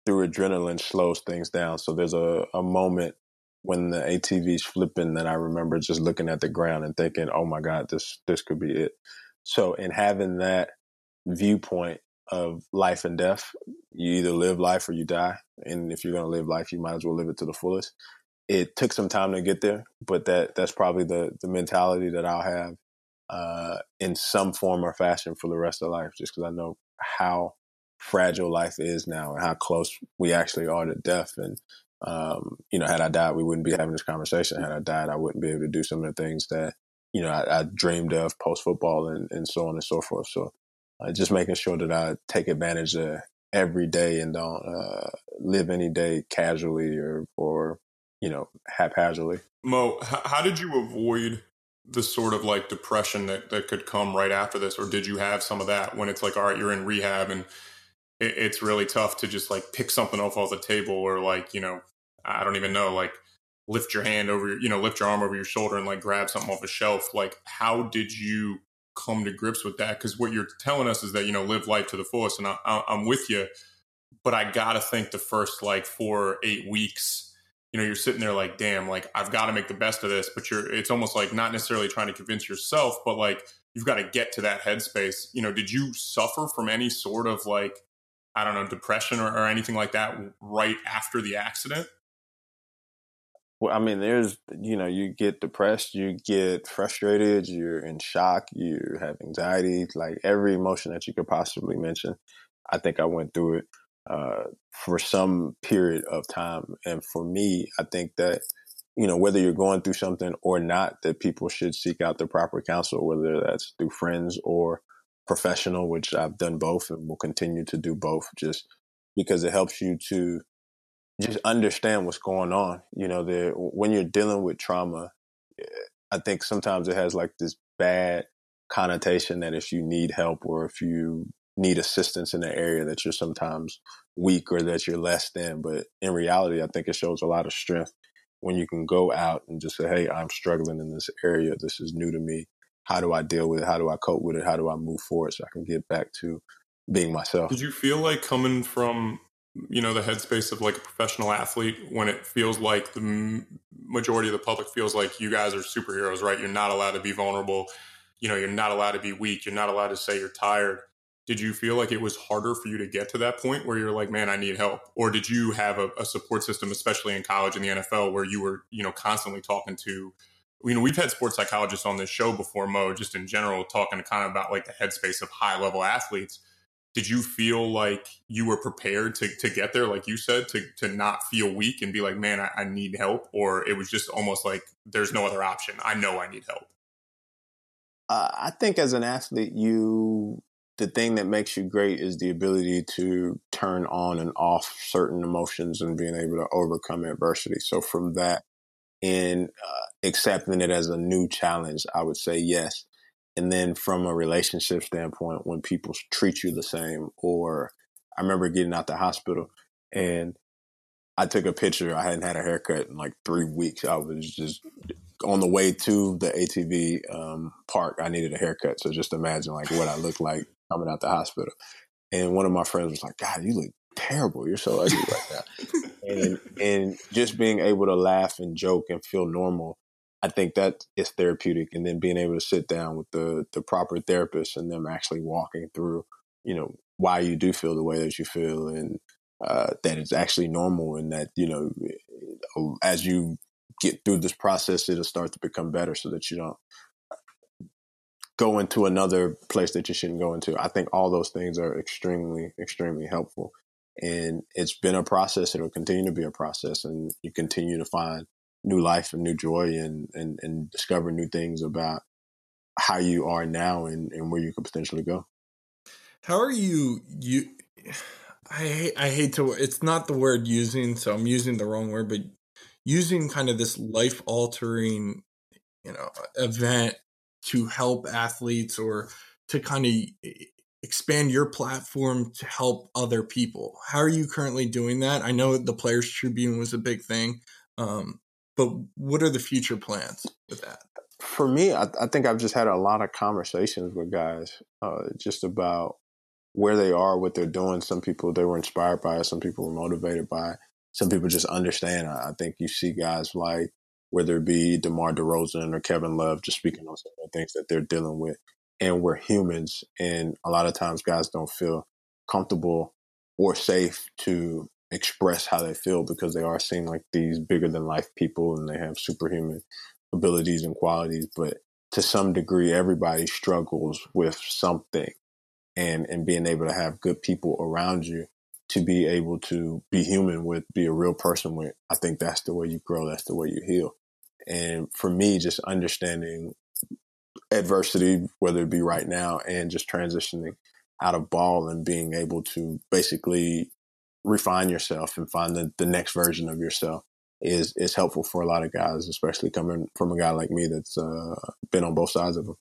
through adrenaline slows things down. So there's a, a moment when the ATV's flipping that I remember just looking at the ground and thinking, "Oh my God, this this could be it." So in having that viewpoint of life and death, you either live life or you die. And if you're going to live life, you might as well live it to the fullest. It took some time to get there, but that that's probably the the mentality that I'll have uh, in some form or fashion for the rest of life, just because I know how fragile life is now and how close we actually are to death. And, um, you know, had I died, we wouldn't be having this conversation. Had I died, I wouldn't be able to do some of the things that, you know, I, I dreamed of post football and, and so on and so forth. So uh, just making sure that I take advantage of every day and don't uh, live any day casually or, or, you know, haphazardly. Mo, how did you avoid the sort of like depression that, that could come right after this? Or did you have some of that when it's like, all right, you're in rehab and it, it's really tough to just like pick something off off the table or like you know I don't even know like lift your hand over your you know lift your arm over your shoulder and like grab something off a shelf. Like how did you come to grips with that? Because what you're telling us is that you know live life to the fullest, and I, I'm with you. But I gotta think the first like four or eight weeks you know you're sitting there like damn like i've got to make the best of this but you're it's almost like not necessarily trying to convince yourself but like you've got to get to that headspace you know did you suffer from any sort of like I don't know, depression or, or anything like that right after the accident? Well, I mean, there's, you know, you get depressed, you get frustrated, you're in shock, you have anxiety, like every emotion that you could possibly mention. I think I went through it uh, for some period of time. And for me, I think that, you know, whether you're going through something or not, that people should seek out the proper counsel, whether that's through friends or professional, which I've done both and will continue to do both just because it helps you to just understand what's going on. You know, the, when you're dealing with trauma, eh, I think sometimes it has like this bad connotation that if you need help or if you need assistance in an area that you're sometimes weak or that you're less than. But in reality, I think it shows a lot of strength when you can go out and just say, Hey, I'm struggling in this area. This is new to me how do I deal with it? How do I cope with it? How do I move forward so I can get back to being myself? Did you feel like coming from you know the headspace of like a professional athlete when it feels like the majority of the public feels like you guys are superheroes, right? You're not allowed to be vulnerable. You know, you're not allowed to be weak. You're not allowed to say you're tired. Did you feel like it was harder for you to get to that point where you're like, man, I need help? Or did you have a, a support system, especially in college and the NFL, where you were, you know, constantly talking to you know, we've had sports psychologists on this show before, Mo, just in general, talking kind of about like the headspace of high level athletes. Did you feel like you were prepared to, to get there, like you said, to, to not feel weak and be like, man, I, I need help? Or it was just almost like there's no other option. I know I need help. Uh, I think as an athlete, you the thing that makes you great is the ability to turn on and off certain emotions and being able to overcome adversity. So from that, in uh, accepting it as a new challenge, I would say yes. And then from a relationship standpoint, when people treat you the same, or I remember getting out the hospital and I took a picture. I hadn't had a haircut in like three weeks. I was just on the way to the ATV um, park. I needed a haircut. So just imagine like what I looked like coming out the hospital. And one of my friends was like, God, you look terrible. You're so ugly right now. and, and just being able to laugh and joke and feel normal I think that is therapeutic. And then being able to sit down with the the proper therapist and them actually walking through, you know, why you do feel the way that you feel and uh, that it's actually normal and that, you know, eh, as you get through this process, it'll start to become better so that you don't go into another place that you shouldn't go into. I think all those things are extremely, extremely helpful. And it's been a process. It'll continue to be a process and you continue to find new life and new joy and, and, and discover new things about how you are now and, and where you could potentially go. How are you, you, I hate, I hate to, it's not the word using, so I'm using the wrong word, but using kind of this life altering, you know, event to help athletes or to kind of expand your platform to help other people. How are you currently doing that? I know the Players Tribune was a big thing. Um, but what are the future plans with that? For me, I, I think I've just had a lot of conversations with guys uh, just about where they are, what they're doing. Some people they were inspired by. Some people were motivated by. Some people just understand. I, I think you see guys like whether it be DeMar DeRozan or Kevin Love just speaking on some of the things that they're dealing with. And we're humans, and a lot of times guys don't feel comfortable or safe to express how they feel because they are seen like these bigger than life people and they have superhuman abilities and qualities. But to some degree, everybody struggles with something and, and being able to have good people around you to be able to be human with, be a real person with. I think that's the way you grow. That's the way you heal. And for me, just understanding adversity, whether it be right now and just transitioning out of ball and being able to basically refine yourself and find the, the next version of yourself is is helpful for a lot of guys, especially coming from a guy like me that's uh, been on both sides of them.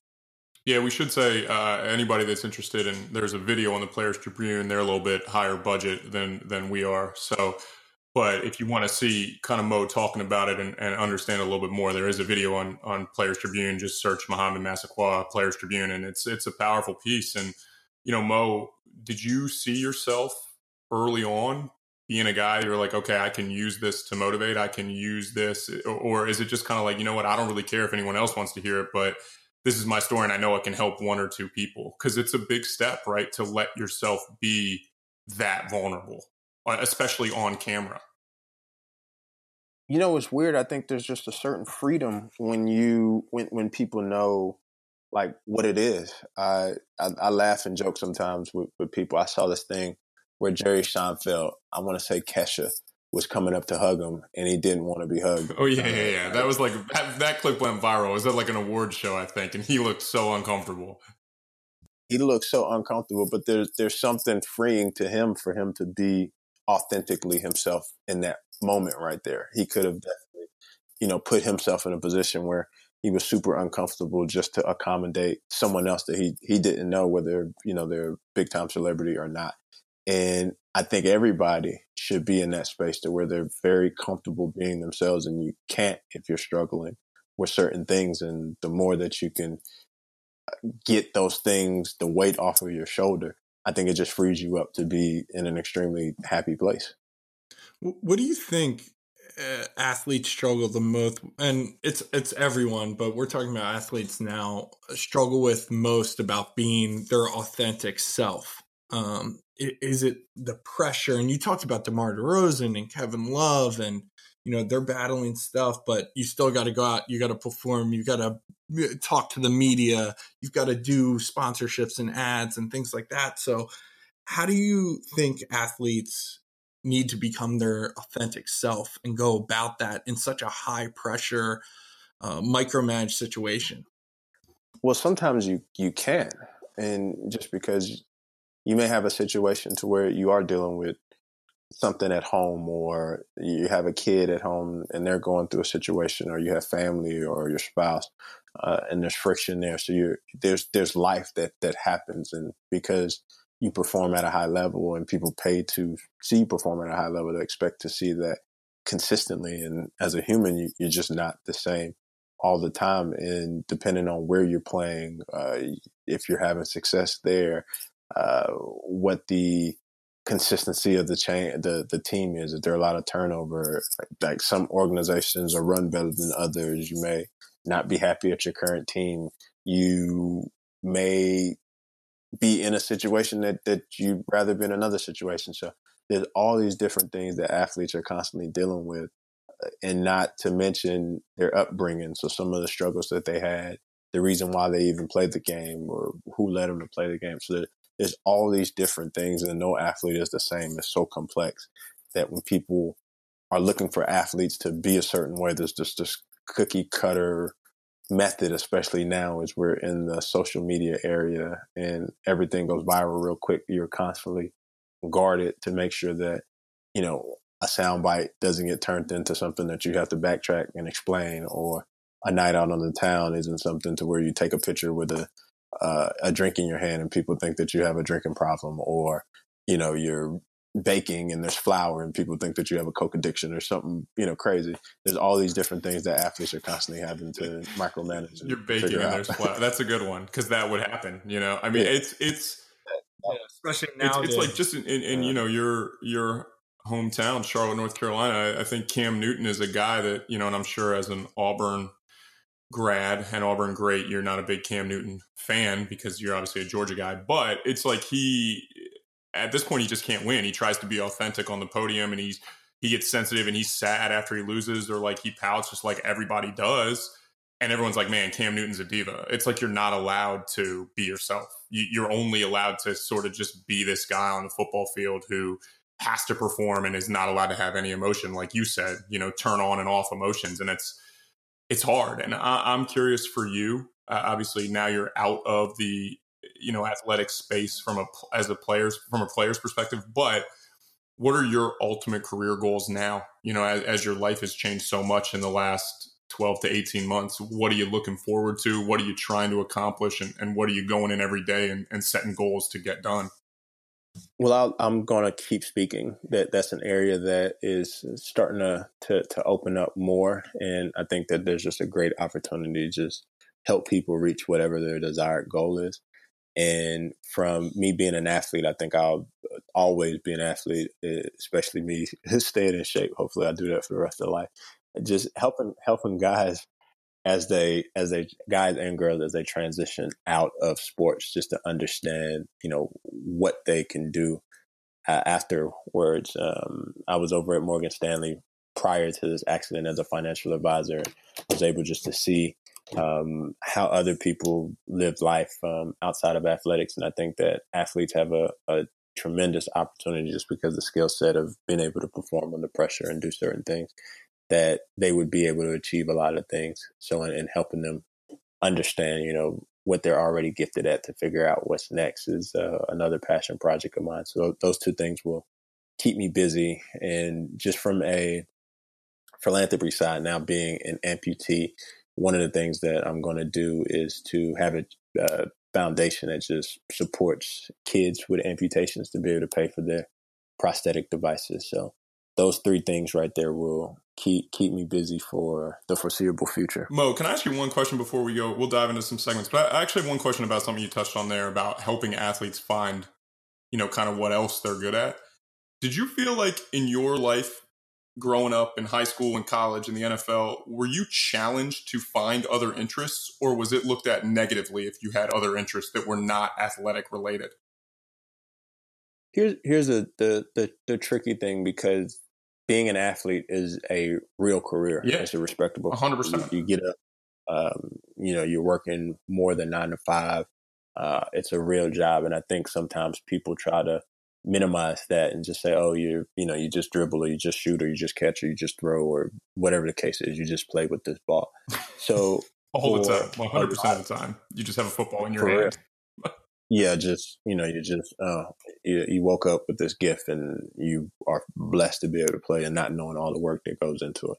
Yeah, we should say uh, anybody that's interested in there's a video on the Players Tribune. They're a little bit higher budget than than we are. So, but if you want to see kind of Mo talking about it and, and, understand a little bit more, there is a video on on Players Tribune. Just search Mohamed Massaquoi Players Tribune, and it's it's a powerful piece. And you know, Mo, did you see yourself early on being a guy you're like okay i can use this to motivate i can use this or is it just kind of like you know what i don't really care if anyone else wants to hear it but this is my story and i know it can help one or two people because it's a big step right to let yourself be that vulnerable uh, especially on camera. You know it's weird i think there's just a certain freedom when you when when people know like what it is. I i, I laugh and joke sometimes with, with people i saw this thing where Jerry Seinfeld, I want to say Kesha, was coming up to hug him and he didn't want to be hugged. Oh yeah, yeah, yeah. That was like that, that clip went viral. It was at like an award show, I think, and he looked so uncomfortable. He looked so uncomfortable, but there's there's something freeing to him for him to be authentically himself in that moment right there. He could have definitely, you know, put himself in a position where he was super uncomfortable just to accommodate someone else that he he didn't know whether you know they're a big time celebrity or not. And I think everybody should be in that space to where they're very comfortable being themselves and you can't if you're struggling with certain things. And the more that you can uh, get those things, the weight off of your shoulder, I think it just frees you up to be in an extremely happy place. What do you think uh, athletes struggle the most and it's it's everyone but we're talking about athletes now struggle with most about being their authentic self um, is it the pressure? And you talked about DeMar DeRozan and Kevin Love, and you know they're battling stuff, but you still got to go out. You got to perform. You got to talk to the media. You've got to do sponsorships and ads and things like that. So, how do you think athletes need to become their authentic self and go about that in such a high pressure, uh, micromanaged situation? Well, sometimes you you can, and just because you may have a situation to where you are dealing with something at home or you have a kid at home and they're going through a situation or you have family or your spouse uh, and there's friction there. So you there's there's life that that happens. And because you perform at a high level and people pay to see you perform at a high level they expect to see that consistently. And as a human you, you're just not the same all the time. And depending on where you're playing uh, if you're having success there uh, what the consistency of the chain the the team is. If there are a lot of turnover, like, some organizations are run better than others. You may not be happy at your current team. You may be in a situation that that you'd rather be in another situation. So there's all these different things that athletes are constantly dealing with, uh, and not to mention their upbringing. So some of the struggles that they had, the reason why they even played the game, or who led them to play the game. So there's all these different things and no athlete is the same. It's so complex that when people are looking for athletes to be a certain way, there's just this cookie cutter method, especially now as we're in the social media area and everything goes viral real quick. You're constantly guarded to make sure that, you know, a soundbite doesn't get turned into something that you have to backtrack and explain or a night out on the town isn't something to where you take a picture with a uh, a drink in your hand and people think that you have a drinking problem or, you know, you're baking and there's flour and people think that you have a coke addiction or something, you know, crazy. There's all these different things that athletes are constantly having to micromanage. You're baking and there's flour. That's a good one because that would happen. You know, I mean, yeah. it's it's yeah, especially now. It's, it's, like just in, in, in yeah. you know your your hometown, Charlotte, North Carolina. I, I think Cam Newton is a guy that you know, and I'm sure as an Auburn grad and Auburn great, you're not a big Cam Newton fan because you're obviously a Georgia guy. But it's like he, at this point, he just can't win. He tries to be authentic on the podium and he's he gets sensitive and he's sad after he loses or like he pouts just like everybody does. And everyone's like, man, Cam Newton's a diva. It's like you're not allowed to be yourself. You're only allowed to sort of just be this guy on the football field who has to perform and is not allowed to have any emotion, like you said, you know, turn on and off emotions. And it's, it's hard. And I, am curious for you. Uh, obviously, now you're out of the you know athletic space from a as a player's from a player's perspective, but what are your ultimate career goals now? You know, as, as your life has changed so much in the last 12 to 18 months, what are you looking forward to? What are you trying to accomplish? And, and what are you going in every day and, and setting goals to get done? Well, i am going to keep speaking. That that's an area that is starting to, to to open up more, and I think that there's just a great opportunity to just help people reach whatever their desired goal is. And from me being an athlete, I think I'll always be an athlete, especially me staying in shape. Hopefully, I do that for the rest of life. Just helping helping guys as they as they guys and girls as they transition out of sports just to understand you know what they can do uh, afterwards. Um, i was over at morgan stanley prior to this accident as a financial advisor was able just to see um, how other people live life um, outside of athletics. And i think that athletes have a, a tremendous opportunity just because the skill set of being able to perform under pressure and do certain things that they would be able to achieve a lot of things. So, in, in helping them understand, you know, what they're already gifted at to figure out what's next is uh, another passion project of mine. So those two things will keep me busy. And just from a philanthropy side, now being an amputee, one of the things that I'm going to do is to have a uh, foundation that just supports kids with amputations to be able to pay for their prosthetic devices. So those three things right there will keep keep me busy for the foreseeable future. Mo, can I ask you one question before we go? We'll dive into some segments, but I actually have one question about something you touched on there about helping athletes find, you know, kind of what else they're good at. Did you feel like in your life growing up in high school and college in the NFL, were you challenged to find other interests or was it looked at negatively if you had other interests that were not athletic related? Here's here's a, the the the tricky thing because being an athlete is a real career. Yeah. It's a respectable. 100%. You, you get up, um, you know, you're working more than nine to five. Uh, it's a real job. And I think sometimes people try to minimize that and just say, oh, you're, you know, you just dribble or you just shoot or you just catch or you just throw or whatever the case is. You just play with this ball. So all the time, 100% of the time, you just have a football in your hand. Yeah, just you know, you just uh, you, you woke up with this gift, and you are blessed to be able to play, and not knowing all the work that goes into it.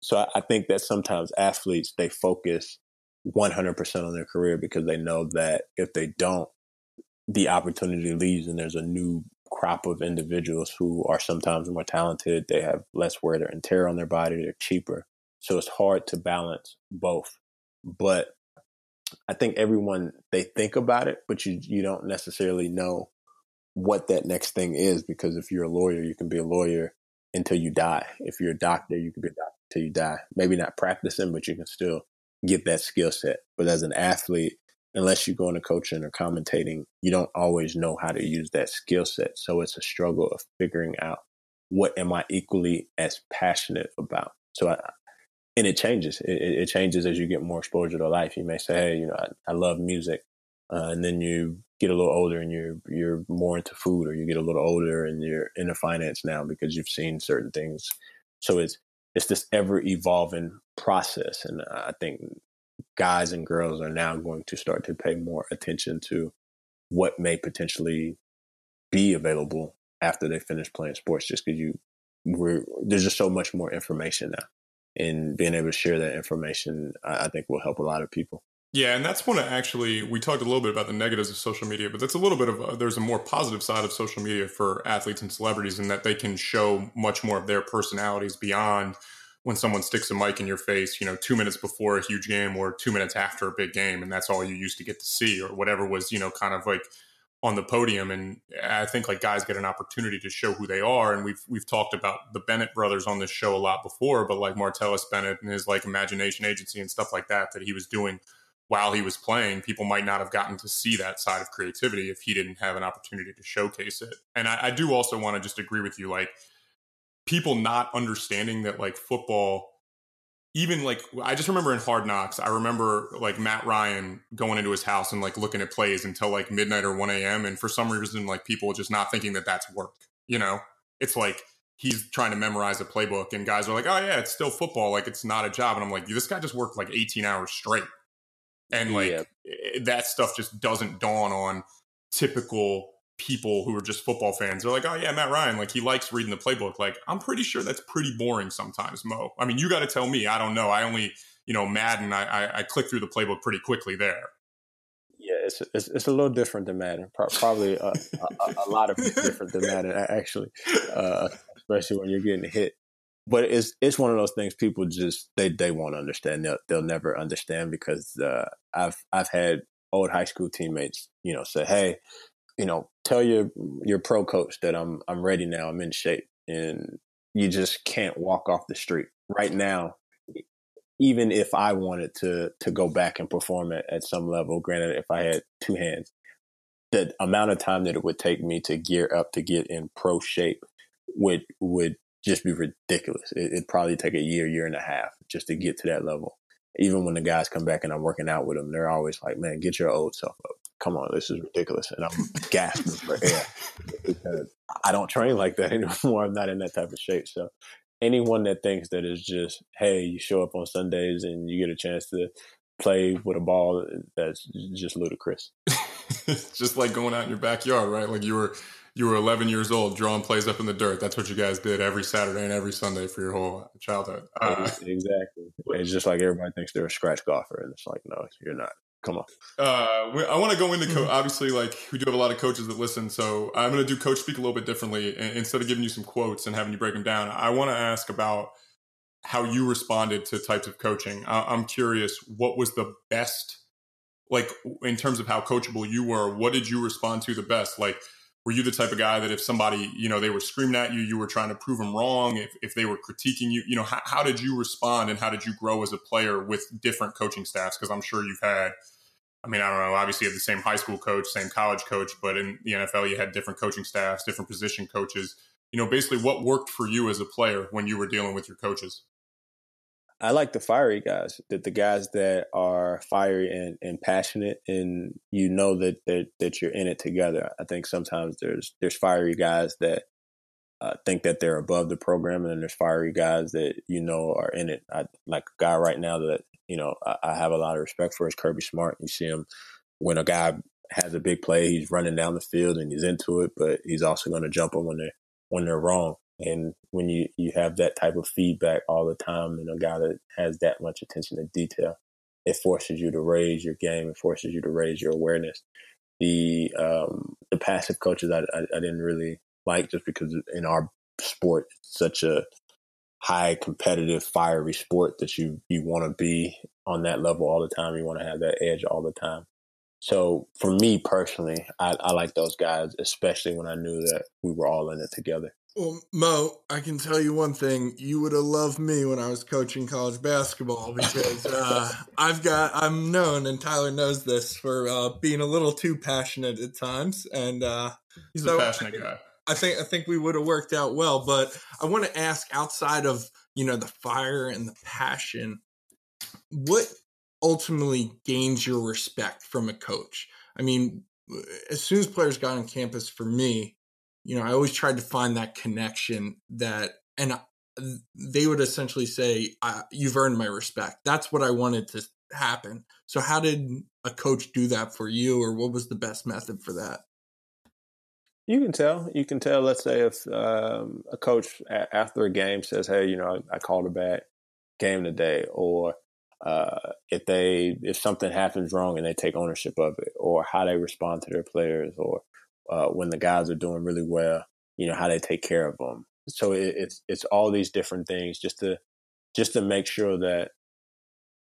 So I, I think that sometimes athletes they focus 100% on their career because they know that if they don't, the opportunity leaves, and there's a new crop of individuals who are sometimes more talented. They have less wear and tear on their body. They're cheaper, so it's hard to balance both. But I think everyone they think about it, but you you don't necessarily know what that next thing is because if you're a lawyer, you can be a lawyer until you die. If you're a doctor, you can be a doctor until you die. Maybe not practicing, but you can still get that skill set. But as an athlete, unless you go into coaching or commentating, you don't always know how to use that skill set. So it's a struggle of figuring out what am I equally as passionate about. So I, and it changes. It, it, changes as you get more exposure to life. You may say, "Hey, you know, I, I love music," uh, and then you get a little older and you're you're more into food, or you get a little older and you're into finance now because you've seen certain things. So it's it's this ever evolving process, and I think guys and girls are now going to start to pay more attention to what may potentially be available after they finish playing sports, just because you we're, there's just so much more information now and being able to share that information, I, I think will help a lot of people. Yeah, and that's one of actually we talked a little bit about the negatives of social media, but that's a little bit of a, there's a more positive side of social media for athletes and celebrities in that they can show much more of their personalities beyond when someone sticks a mic in your face, you know, two minutes before a huge game or two minutes after a big game, and that's all you used to get to see, or whatever was, you know, kind of like on the podium and I think like guys get an opportunity to show who they are and we've we've talked about the Bennett brothers on this show a lot before but like Martellus Bennett and his like imagination agency and stuff like that that he was doing while he was playing people might not have gotten to see that side of creativity if he didn't have an opportunity to showcase it. And I, I do also want to just agree with you like people not understanding that like football even like I just remember in Hard Knocks, I remember like Matt Ryan going into his house and like looking at plays until like midnight or one a.m. And for some reason, like people just not thinking that that's work. You know, it's like he's trying to memorize a playbook, and guys are like, "Oh yeah, it's still football. Like it's not a job." And I'm like, "This guy just worked like 18 hours straight," and like yeah. Eh, that stuff just doesn't dawn on typical people who are just football fans. They're like, oh yeah, Matt Ryan, like he likes reading the playbook. Like I'm pretty sure that's pretty boring sometimes, Mo. I mean, you got to tell me. I don't know. I only, you know, Madden. I, I, I click through the playbook pretty quickly there. Yeah, it's it's, it's a little different than Madden. Probably a, a, a lot of different than Madden actually, uh, especially when you're getting hit. But it's it's one of those things people just they they won't understand. They'll they'll never understand because uh, I've I've had old high school teammates, you know, say, "Hey, you know, tell your your pro coach that I'm I'm ready now. I'm in shape, and you just can't walk off the street right now. Even if I wanted to to go back and perform at, at some level, granted, if I had two hands, the amount of time that it would take me to gear up to get in pro shape would would just be ridiculous. It, would probably take a year, year and a half just to get to that level. Even when the guys come back and I'm working out with them, they're always like, "Man, get your old self up." Come on, this is ridiculous. And I'm gasping for air because I don't train like that anymore. I'm not in that type of shape. So anyone that thinks that is just, hey, you show up on Sundays and you get a chance to play with a ball, that's just ludicrous. it's just like going out in your backyard, right? Like you were you were 11 years old drawing plays up in the dirt. That's what you guys did every Saturday and every Sunday for your whole childhood. Uh, exactly. It's just like everybody thinks they're a scratch golfer, and it's like, no, you're not come on. Uh, I want to go into co- obviously like we do have a lot of coaches that listen, so I'm going to do coach speak a little bit differently. instead of giving you some quotes and having you break them down, I want to ask about how you responded to types of coaching. I- I'm curious, what was the best, like in terms of how coachable you were? What did you respond to the best? Like, were you the type of guy that if somebody, you know, they were screaming at you, you were trying to prove them wrong? If, if they were critiquing you, you know, how, how did you respond and how did you grow as a player with different coaching staffs? Because I'm sure you've had I mean, I don't know. Obviously, you have the same high school coach, same college coach, but in the NFL, you had different coaching staffs, different position coaches. You know, basically, what worked for you as a player when you were dealing with your coaches? I like the fiery guys, that the guys that are fiery and, and passionate, and you know that, that that you're in it together. I think sometimes there's there's fiery guys that uh, think that they're above the program, and then there's fiery guys that you know are in it. I, like a guy right now that you know, I, I, have a lot of respect for is Kirby Smart. You see him when a guy has a big play, he's running down the field and he's into it, but he's also going to jump them when they're when they're wrong. And when you you have that type of feedback all the time, and a guy that has that much attention to detail, it forces you to raise your game. It forces you to raise your awareness. The um, the passive coaches I, I, I didn't really like just because in our sport such a high competitive fiery sport that you you want to be on that level all the time you want to have that edge all the time so for me personally I, I like those guys especially when i knew that we were all in it together well, Mo, I can tell you one thing. You would have loved me when I was coaching college basketball because uh, I've got, I'm known, and Tyler knows this, for uh, being a little too passionate at times. And uh, he's so a passionate guy. I think I think we would have worked out well. But I want to ask, outside of you know the fire and the passion, what ultimately gains your respect from a coach? I mean, as soon as players got on campus, for me, you know, I always tried to find that connection that, and they would essentially say, "You've earned my respect." That's what I wanted to happen. So, how did a coach do that for you, or what was the best method for that? You can tell. You can tell. Let's say if um, a coach a- after a game says, "Hey, you know, I, I called a bad game today," or uh, if they if something happens wrong and they take ownership of it, or how they respond to their players, or uh, when the guys are doing really well, you know, how they take care of them. So it, it's it's all these different things just to just to make sure that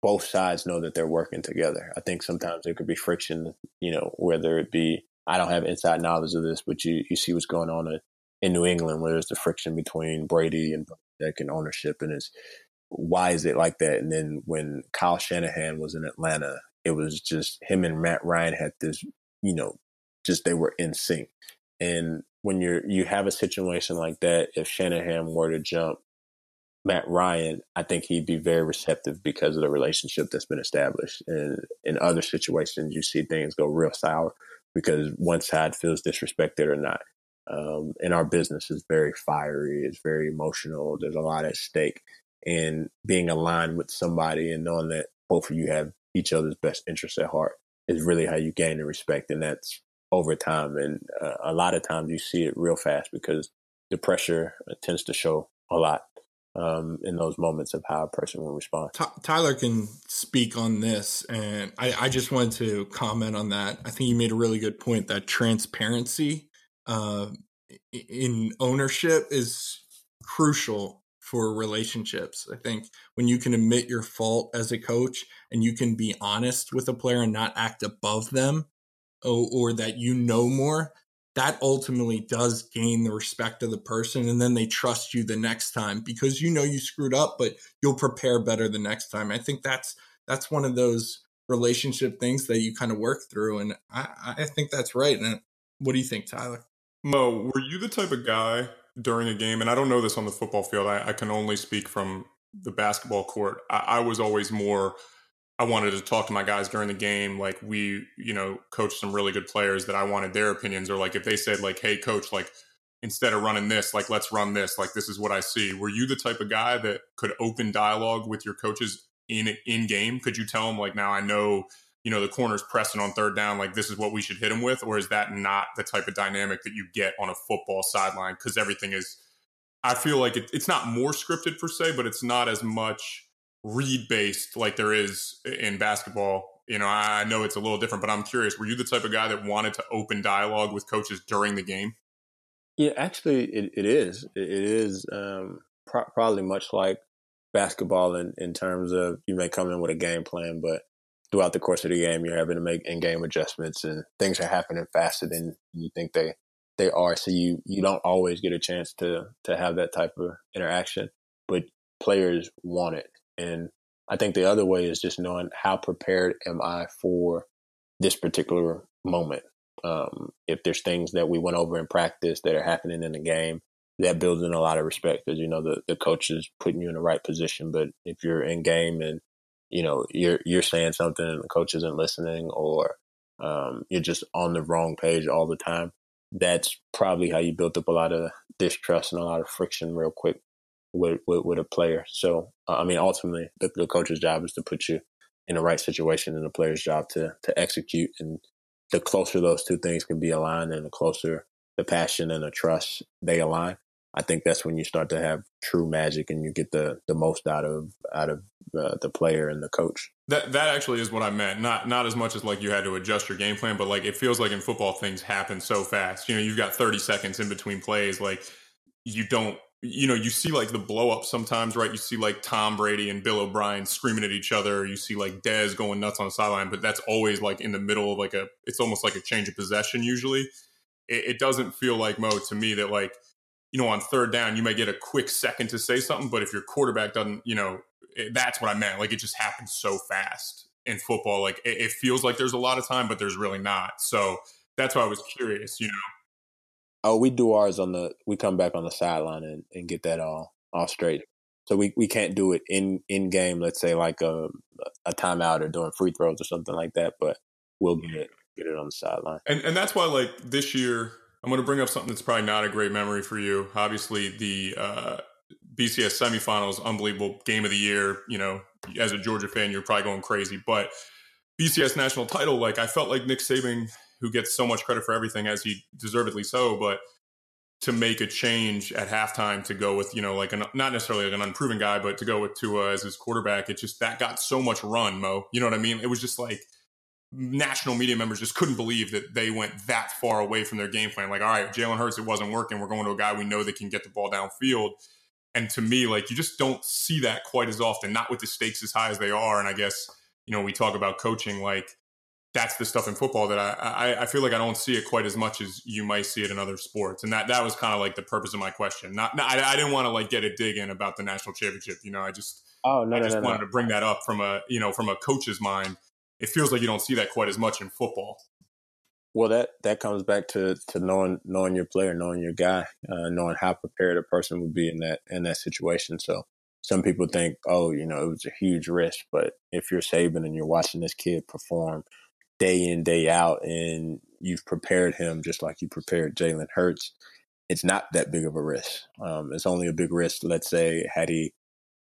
both sides know that they're working together. I think sometimes there could be friction, you know, whether it be I don't have inside knowledge of this, but you, you see what's going on in, in New England where there's the friction between Brady and Belichick and ownership, and it's why is it like that? And then when Kyle Shanahan was in Atlanta, it was just him and Matt Ryan had this, you know, just they were in sync. And when you're you have a situation like that, if Shanahan were to jump Matt Ryan, I think he'd be very receptive because of the relationship that's been established. And in other situations, you see things go real sour because one side feels disrespected or not. Um, and our business is very fiery, it's very emotional. There's a lot at stake. And being aligned with somebody and knowing that both of you have each other's best interests at heart is really how you gain the respect. And that's over time. And uh, a lot of times you see it real fast because the pressure tends to show a lot um, in those moments of how a person will respond. Tyler can speak on this, and I, I, just wanted to comment on that. I think you made a really good point that transparency uh, in ownership is crucial for relationships. I think when you can admit your fault as a coach and you can be honest with a player and not act above them or, or that you know more, that ultimately does gain the respect of the person and then they trust you the next time because you know you screwed up but you'll prepare better the next time. I think that's that's one of those relationship things that you kind of work through and i i think that's right and what do you think tyler? Mo were you the type of guy during a game and i don't know this on the football field i, I can only speak from the basketball court I, I was always more I wanted to talk to my guys during the game. Like we, you know, coached some really good players that I wanted their opinions. Or like if they said like, "Hey, coach, like instead of running this, like let's run this. Like this is what I see." Were you the type of guy that could open dialogue with your coaches in in game? Could you tell them like, "Now I know." You know the corner's pressing on third down. Like this is what we should hit him with, or is that not the type of dynamic that you get on a football sideline? Because everything is, I feel like it, it's not more scripted per se, but it's not as much read based like there is in basketball. You know, I know it's a little different, but I'm curious. Were you the type of guy that wanted to open dialogue with coaches during the game? Yeah, actually, it, it is. It, is um, pro- probably much like basketball in, in terms of you may come in with a game plan, but throughout the course of the game, you're having to make in game adjustments and things are happening faster than you think they they are. So you you don't always get a chance to to have that type of interaction, but players want it. And I think the other way is just knowing how prepared am I for this particular moment. Um, if there's things that we went over in practice that are happening in the game, that builds in a lot of respect because you know the the coach is putting you in the right position. But if you're in game and you know you're you're saying something and the coach isn't listening, or um, you're just on the wrong page all the time, that's probably how you built up a lot of distrust and a lot of friction real quick with, with, with a player. So, uh, I mean, ultimately, the, the, coach's job is to put you in the right situation, and the player's job to to execute and the closer those two things can be aligned and the closer the passion and the trust they align, I think that's when you start to have true magic and you get the the most out of out of uh, the player and the coach. That that actually is what I meant. Not not as much as like you had to adjust your game plan, but like it feels like in football things happen so fast. You know, you've got 30 seconds in between plays. Like you don't you know, you see like the blow up sometimes, right? You see like Tom Brady and Bill O'Brien screaming at each other. You see like Dez going nuts on the sideline, but that's always like in the middle of like a, it's almost like a change of possession usually. It, it doesn't feel like Mo to me that like, you know, on third down, you might get a quick second to say something, but if your quarterback doesn't, you know, it, that's what I meant. Like it just happens so fast in football. Like it, it feels like there's a lot of time, but there's really not. So that's why I was curious, you know Oh, we do ours on the. We come back on the sideline and, and get that all all straight. So we, we can't do it in in game. Let's say like a a timeout or doing free throws or something like that. But we'll get it get it on the sideline. And and that's why like this year I'm going to bring up something that's probably not a great memory for you. Obviously the uh, BCS semifinals, unbelievable game of the year. You know, as a Georgia fan, you're probably going crazy. But BCS national title, like I felt like Nick Saban who gets so much credit for everything as he deservedly so, but to make a change at halftime to go with you know like an, not necessarily like an unproven guy, but to go with Tua as his quarterback, it just that got so much run, Mo. You know what I mean? It was just like national media members just couldn't believe that they went that far away from their game plan. Like, all right, Jalen Hurts, it wasn't working. We're going to a guy we know that can get the ball downfield. And to me, like you just don't see that quite as often, not with the stakes as high as they are. And I guess, you know, we talk about coaching like that's the stuff in football that I, I, I feel like I don't see it quite as much as you might see it in other sports, and that that was kind of like the purpose of my question. Not, not I, I, didn't want to like get a dig in about the national championship. You know, I just oh no, I just no, no, wanted no. to bring that up from a you know from a coach's mind. It feels like you don't see that quite as much in football. Well, that that comes back to to knowing knowing your player, knowing your guy, uh, knowing how prepared a person would be in that in that situation. So some people think, oh, you know, it was a huge risk, but if you're Saban and you're watching this kid perform day in, day out, and you've prepared him just like you prepared Jalen Hurts, it's not that big of a risk. Um, it's only a big risk, let's say, had he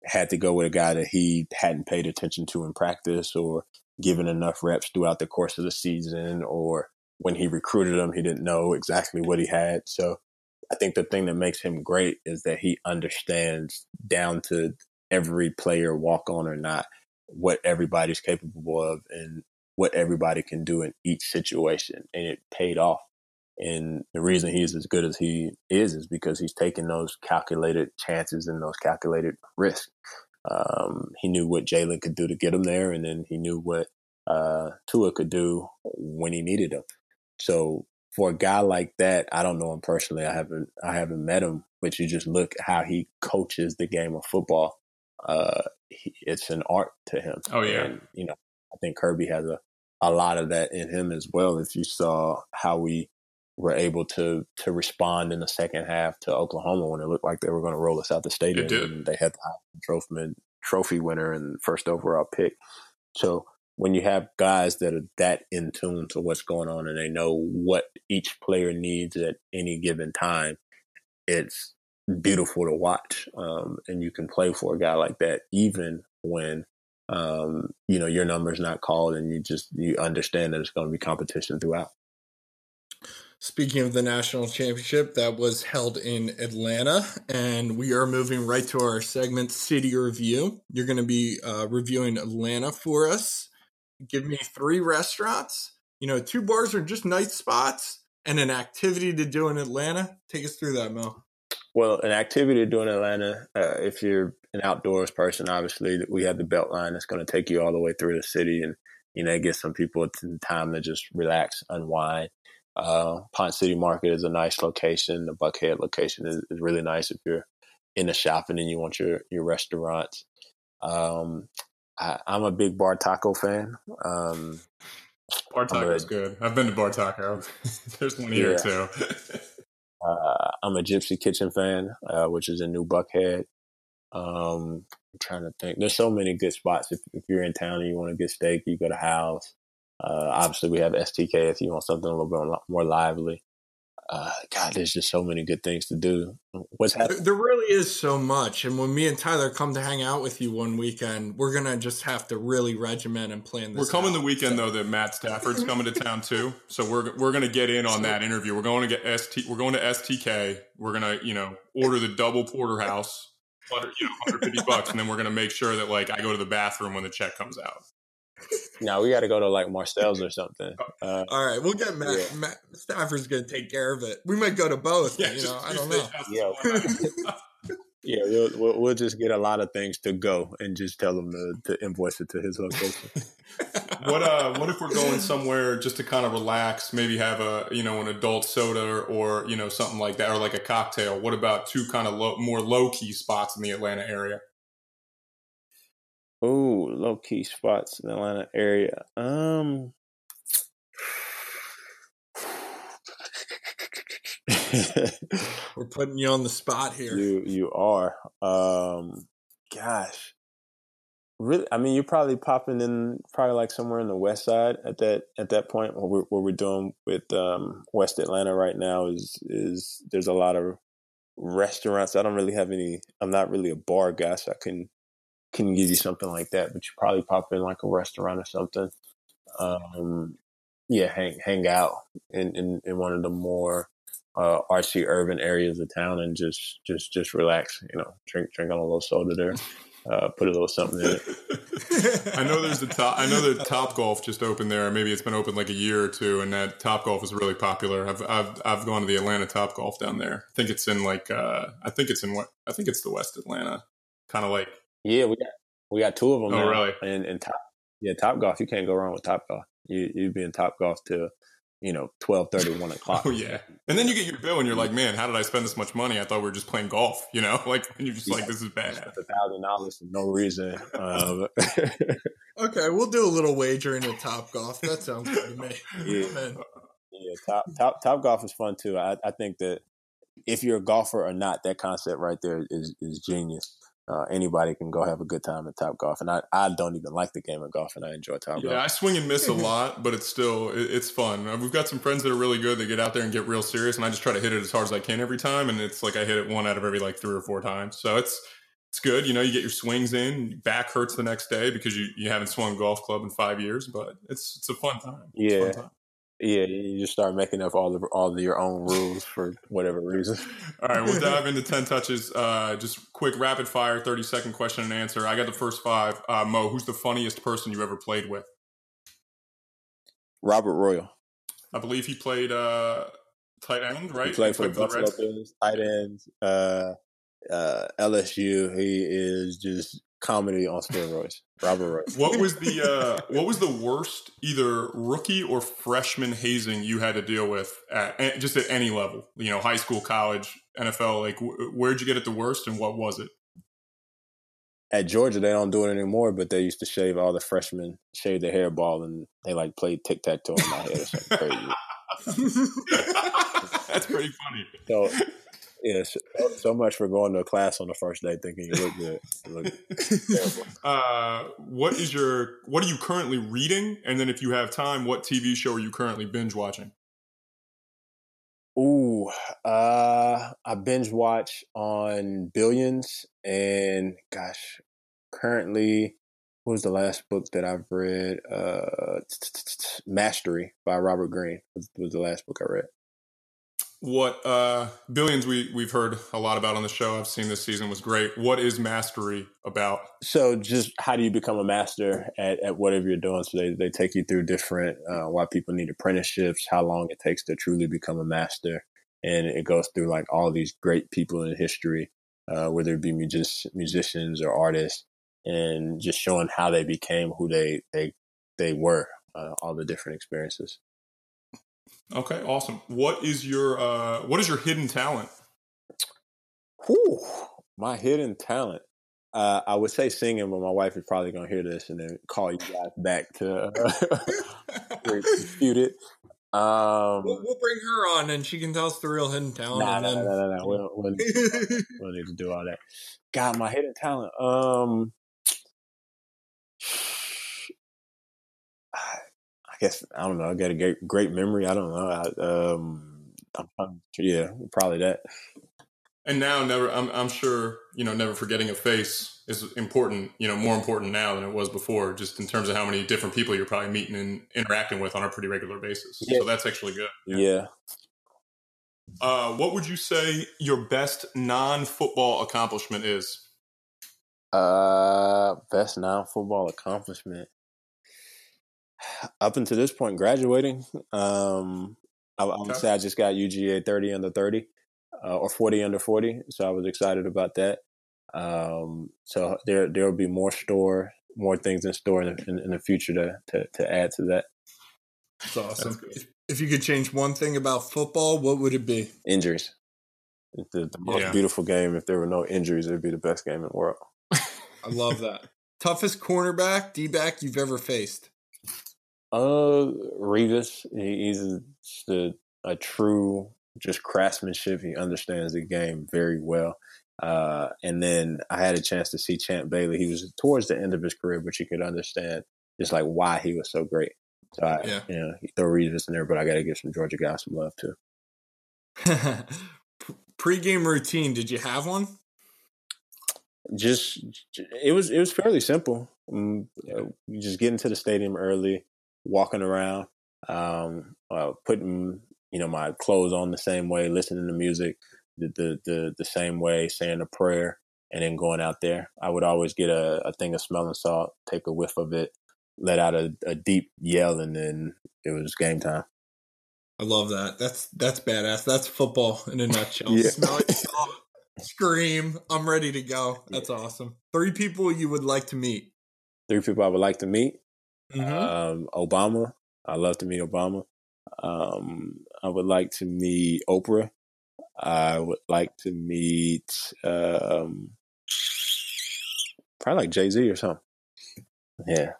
had to go with a guy that he hadn't paid attention to in practice or given enough reps throughout the course of the season, or when he recruited him, he didn't know exactly what he had. So I think the thing that makes him great is that he understands down to every player, walk on or not, what everybody's capable of and what everybody can do in each situation. And it paid off. And the reason he's as good as he is is because he's taking those calculated chances and those calculated risks. Um, he knew what Jalen could do to get him there, and then he knew what uh, Tua could do when he needed him. So for a guy like that, I don't know him personally. I haven't I haven't met him, but you just look how he coaches the game of football. Uh, he, it's an art to him. Oh yeah, and, you know, I think Kirby has a a lot of that in him as well. If you saw how we were able to to respond in the second half to Oklahoma when it looked like they were going to roll us out the stadium, and they had the trophy trophy winner and first overall pick. So when you have guys that are that in tune to what's going on and they know what each player needs at any given time, it's beautiful to watch. Um, and you can play for a guy like that even when um, you know, your number's not called and you just, you understand that it's going to be competition throughout. Speaking of the national championship, that was held in Atlanta, and we are moving right to our segment City Review. You're going to be uh, reviewing Atlanta for us. Give me three restaurants, you know, two bars are just night spots, and an activity to do in Atlanta. Take us through that, Mel. Well, an activity to do in Atlanta, uh, if you're an outdoors person, obviously we have the Beltline that's going to take you all the way through the city, and you know, get some people the time to just relax, unwind. Uh, Ponce City Market is a nice location. The Buckhead location is, is really nice if you're in into shopping and you want your your restaurants. Um, I, am a big Bar Taco fan. Um, Bar Taco is good. I've been to Bar Taco. There's one here yeah. too. uh, I'm a Gypsy Kitchen fan, uh, which is in New Buckhead. Um, I'm trying to think. There's so many good spots. If, if you're in town and you want to get steak, you go to House. Uh, obviously, we have STK if you want something a little bit more lively. Uh, God, there's just so many good things to do. What's happening? There really is so much. And when me and Tyler come to hang out with you one weekend, we're gonna just have to really regiment and plan this. We're coming out. the weekend though that Matt Stafford's coming to town too, so we're we're gonna get in on that interview. We're going to get ST. We're going to STK. We're gonna you know order the double porterhouse, you know, 150 bucks, and then we're gonna make sure that like I go to the bathroom when the check comes out. Now we got to go to like Marcel's or something. Uh, All right, we'll get Matt. Yeah. Matt Stafford's gonna take care of it. We might go to both. Yeah, you just know, I don't know. Yeah. yeah, we'll, we'll we'll just get a lot of things to go and just tell him to, to invoice it to his location. What uh? What if we're going somewhere just to kind of relax? Maybe have a you know an adult soda or, or you know something like that, or like a cocktail. What about two kind of low, more low key spots in the Atlanta area? Ooh, low key spots in the Atlanta area. Um, We're putting you on the spot here. you you are. Um, gosh, really? I mean, you're probably popping in, probably like somewhere in the West Side at that at that point. What we're what we're doing with um, West Atlanta right now is is there's a lot of restaurants. I don't really have any. I'm not really a bar guy, so I couldn't couldn't give you something like that. But you probably pop in like a restaurant or something. Um, yeah, hang hang out in, in, in one of the more uh, artsy urban areas of town and just just just relax. You know, drink drink on a little soda there. Uh, put a little something in it. I know there's the top. I know that Top Golf just opened there. Maybe it's been open like a year or two, and that Top Golf is really popular. I've I've I've gone to the Atlanta Top Golf down there. I think it's in like uh I think it's in what I think it's the West Atlanta, kind of like Yeah, we got we got two of them. Oh, now. really? And and top yeah, Top Golf. You can't go wrong with Top Golf. You you'd be in Top Golf till you know twelve thirty one o'clock. oh yeah. And then you get your bill, and you're like, man, how did I spend this much money? I thought we were just playing golf, you know? Like, and you're just like, this is bad. a thousand dollars for no reason. Um, Okay, we'll do a little wagering at Top Golf. That sounds good to me. Yeah. I'm yeah, top top top golf is fun too. I, I think that if you're a golfer or not, that concept right there is is genius. Uh, anybody can go have a good time at Top Golf, and I, I don't even like the game of golf, and I enjoy Top Yeah, Golf. I swing and miss a lot, but it's still it, it's fun. Uh, We've got some friends that are really good. They get out there and get real serious, and I just try to hit it as hard as I can every time. And it's like I hit it one out of every like three or four times. So it's it's good. You know, you get your swings in. Back hurts the next day because you, you haven't swung a golf club in five years, but it's it's a fun time. It's Yeah. fun time. Yeah, you just start making up all the all of your own rules for whatever reason. All right, we'll dive into 10 touches. Uh, just quick rapid fire, 30 second question and answer. I got the first five. Uh, Mo, who's the funniest person you ever played with? Robert Royal. I believe he played uh, tight end, right? He played for the the Buffalo Reds. Bills, tight end, uh, uh, LSU. He is just comedy on steroids. Robert Royal. What was the uh, what was the worst either rookie or freshman hazing you had to deal with at just at any level? You know, high school, college, NFL. Like, wh- where'd you get it the worst, and what was it? At Georgia, they don't do it anymore, but they used to shave all the freshmen, shave their hair bald, and they like played tic tac toe in my head or something crazy. That's pretty funny. So, yeah, so, much for going to a class on the first day thinking you look good. You look terrible. Uh, what is your what are you currently reading? And then, if you have time, what TV show are you currently binge watching? Ooh, uh, I binge watch on Billions, and gosh, currently, what was the last book that I've read? Uh, Mastery by Robert Greene was, was the last book I read. What uh, billions we we've heard a lot about on the show. I've seen this season was great. What is Mastery about? So, just how do you become a master at, at whatever you're doing? So, they, they take you through different uh, why people need apprenticeships, how long it takes to truly become a master, and it goes through like all these great people in history, uh, whether it be music- musicians or artists, and just showing how they became who they they they were, uh, all the different experiences. Okay, awesome. What is your uh, what is your hidden talent? Whew, my hidden talent. Uh, I would say singing, but my wife is probably going to hear this and then call you guys back to uh, dispute it. Um, We'll, we'll bring her on and she can tell us the real hidden talent. nah, and nah, then... nah, nah, nah. We don't, we don't need to do all that. We don't need to do all that. God, my hidden talent. Um, I I guess I don't know. I got a great, great memory. I don't know. I, um, yeah, probably that. And now, never. I'm, I'm sure you know. Never forgetting a face is important. You know, more important now than it was before. Just in terms of how many different people you're probably meeting and interacting with on a pretty regular basis. Yeah. So that's actually good. Yeah. Uh, what would you say your best non-football accomplishment is? Uh, best non-football accomplishment. Up until this point, graduating. Um, I, I would okay. say I just got UGA thirty under thirty uh, or 40 under 40. So I was excited about that. Um, so there there will be more store, more things in store in, in, in the future to, to, to add to that. That's awesome. That's if, if, you could change one thing about football, what would it be? Injuries. It's the, the most yeah. beautiful game. If there were no injuries, it would be the best game in the world. I love that. Toughest cornerback, D back you've ever faced? Uh, Revis. He's a, a true just craftsmanship. He understands the game very well. Uh, and then I had a chance to see Champ Bailey. He was towards the end of his career, but you could understand just like why he was so great. So I, yeah. you know, throw Revis in there, but I got to give some Georgia guys some love too. Pre-game routine, did you have one? Just it was it was fairly simple. Um, you just get into the stadium early, walking around, um, uh, putting you know, my clothes on the same way, listening to music the, the, the, the same way, saying a prayer, and then going out there. I would always get a, a thing of smelling salt, take a whiff of it, let out a, a deep yell, and then it was game time. I love that. That's that's badass. That's football in a nutshell. yeah. Smell it, salt, scream. I'm ready to go. That's yeah. awesome. Three people you would like to meet. Three people I would like to meet. Mm-hmm. Um, Obama. I love to meet Obama. Um, I would like to meet Oprah. I would like to meet um, probably like Jay Z or something. Yeah.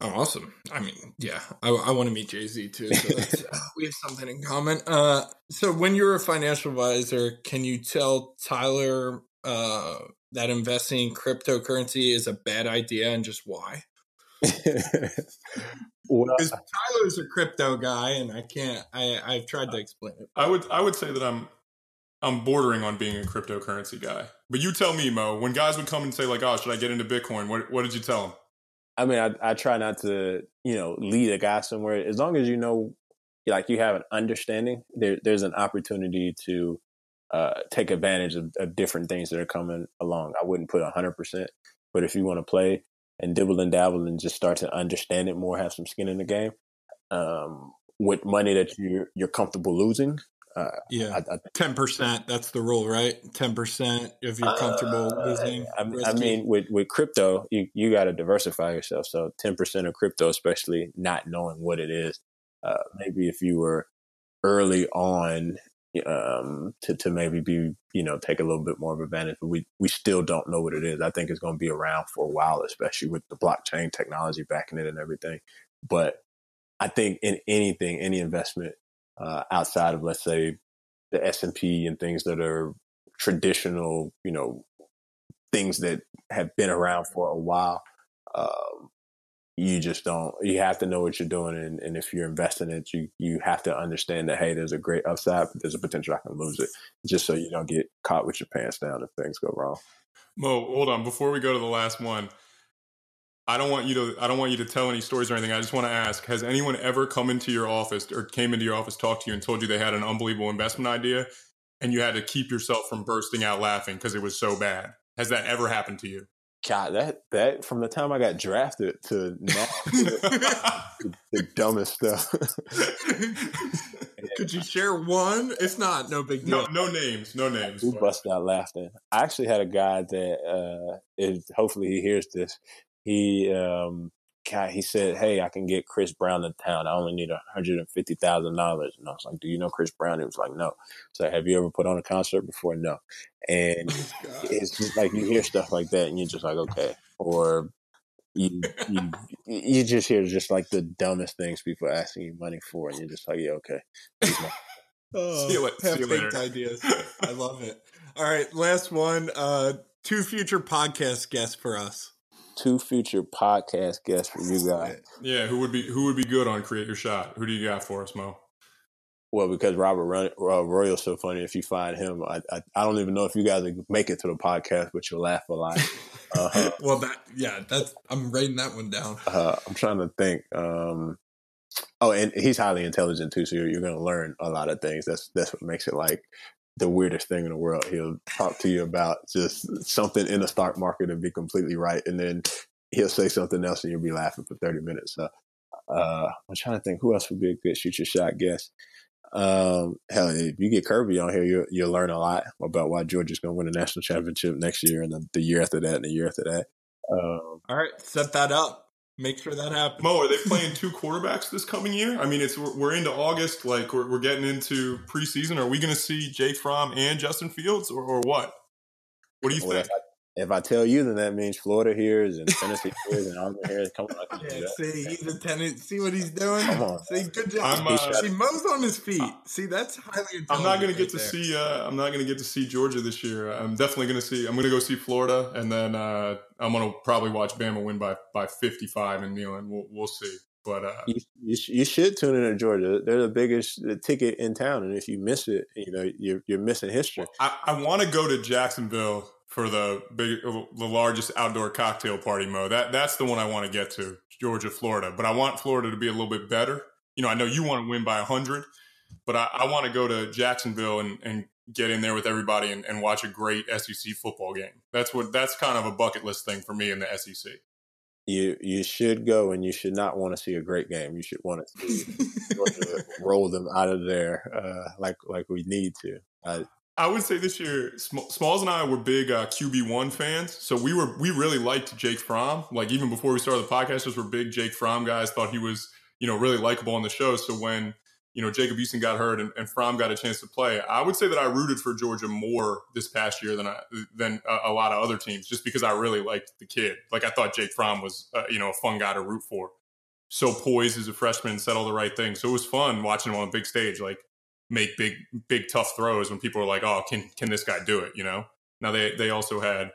Oh, awesome. I mean, yeah, I, I want to meet Jay Z too. So uh, we have something in common. Uh, so when you're a financial advisor, can you tell Tyler uh, that investing in cryptocurrency is a bad idea and just why? Because Tyler's a crypto guy, and I can't. I I've tried to explain it. I would I would say that I'm I'm bordering on being a cryptocurrency guy. But you tell me, Mo. When guys would come and say like, "Oh, should I get into Bitcoin?" What what did you tell them? I mean, I, I try not to, you know, lead a guy somewhere. As long as you know, like you have an understanding, there, there's an opportunity to uh, take advantage of, of, different things that are coming along. I wouldn't put hundred percent, but if you want to play, and dibble and dabble and just start to understand it more, have some skin in the game. Um, with money that you're you're comfortable losing. Uh, yeah, ten percent. That's the rule, right? Ten percent if you're comfortable uh, losing. I, I, mean, with with crypto, you you got to diversify yourself. So ten percent of crypto, especially not knowing what it is. Uh, maybe if you were early on um, to to maybe be you know take a little bit more of advantage. But we we still don't know what it is. I think it's going to be around for a while, especially with the blockchain technology backing it and everything. But I think in anything, any investment uh, outside of let's say the S and P and things that are traditional, you know, things that have been around for a while. Um, you just don't you have to know what you're doing and, and if you're investing it you you have to understand that hey there's a great upside but there's a potential i can lose it just so you don't get caught with your pants down if things go wrong. Mo hold on before we go to the last one i don't want you to i don't want you to tell any stories or anything i just want to ask has anyone ever come into your office or came into your office talked to you and told you they had an unbelievable investment idea and you had to keep yourself from bursting out laughing because it was so bad? Has that ever happened to you God, that that from the time I got drafted to now, the, the, dumbest stuff. Could you share one? It's not, no big deal. No, no names, no names. We bust out laughing. I actually had a guy that, uh, is, hopefully he hears this. He um, he said, "Hey, I can get Chris Brown in town. I only need a hundred and fifty thousand dollars." And I was like, "Do you know Chris Brown?" He was like, "No." So, have you ever put on a concert before? No. And oh, it's just like you hear stuff like that, and you're just like, "Okay," or you you you just hear just like the dumbest things people asking you money for, and you're just like, "Yeah, okay." oh, See you, see you later. ideas. I love it. All right, last one. Uh, two future podcast guests for us two future podcast guests for you guys. Yeah, who would be who would be good on Create Your Shot? Who do you got for us, Mo? Well, because Robert Run, uh, Royal's so funny. If you find him, I, I, I don't even know if you guys make it to the podcast, but you'll laugh a lot. Uh, well, that yeah, that's I'm writing that one down. Uh, I'm trying to think. Um, oh, and he's highly intelligent too, so you're, you're going to learn a lot of things. That's that's what makes it like the weirdest thing in the world. He'll talk to you about just something in the stock market and be completely right, and then he'll say something else, and you'll be laughing for 30 minutes. So uh, I'm trying to think who else would be a good shoot your shot guest. Um, hell, if you get Kirby on here, you, you'll learn a lot about why Georgia's going to win a national championship next year and the, the, year after that and the year after that. Um, All right, set that up. Make sure that happens. Mo, are they playing two quarterbacks this coming year? I mean, it's we're, we're into August, like we're, we're getting into preseason. Are we going to see Jake Fromm and Justin Fields, or, or what? What do you well, think? If I tell you, then that means Florida hears and Tennessee hears and Auburn hears. Come on, yeah, see, he's a tenant. See what he's doing. Come on, see, good job. Uh, see, Mo's on his feet. See, that's highly. I'm not going to get to see. Uh, I'm not going to get to see Georgia this year. I'm definitely going to see. I'm going to go see Florida, and then uh, I'm going to probably watch Bama win by by 55 in Neyland. We'll we'll see. But uh, you, you, you, should tune in to Georgia. They're the biggest ticket in town, and if you miss it, you know you're, you're missing history. I, I want to go to Jacksonville for the big, the largest outdoor cocktail party Mo. That that's the one I want to get to, Georgia, Florida. But I want Florida to be a little bit better. You know, I know you want to win by hundred, but I, I, want to go to Jacksonville and, and get in there with everybody and, and, watch a great SEC football game. That's what that's kind of a bucket list thing for me in the SEC. You you should go, and you should not want to see a great game. You should want to see Georgia roll them out of there uh, like like we need to. I, I would say this year, Smalls and I were big uh, QB one fans, so we were we really liked Jake Fromm. Like even before we started the podcast, just were big Jake Fromm guys. Thought he was you know really likable on the show. So when you know Jacob Eason got hurt and, and Fromm got a chance to play, I would say that I rooted for Georgia more this past year than I than a, a lot of other teams, just because I really liked the kid. Like I thought Jake Fromm was uh, you know a fun guy to root for. So poised as a freshman, said all the right things. So it was fun watching him on a big stage. Like make big big tough throws when people are like, "Oh, can can this guy do it?" You know. Now they they also had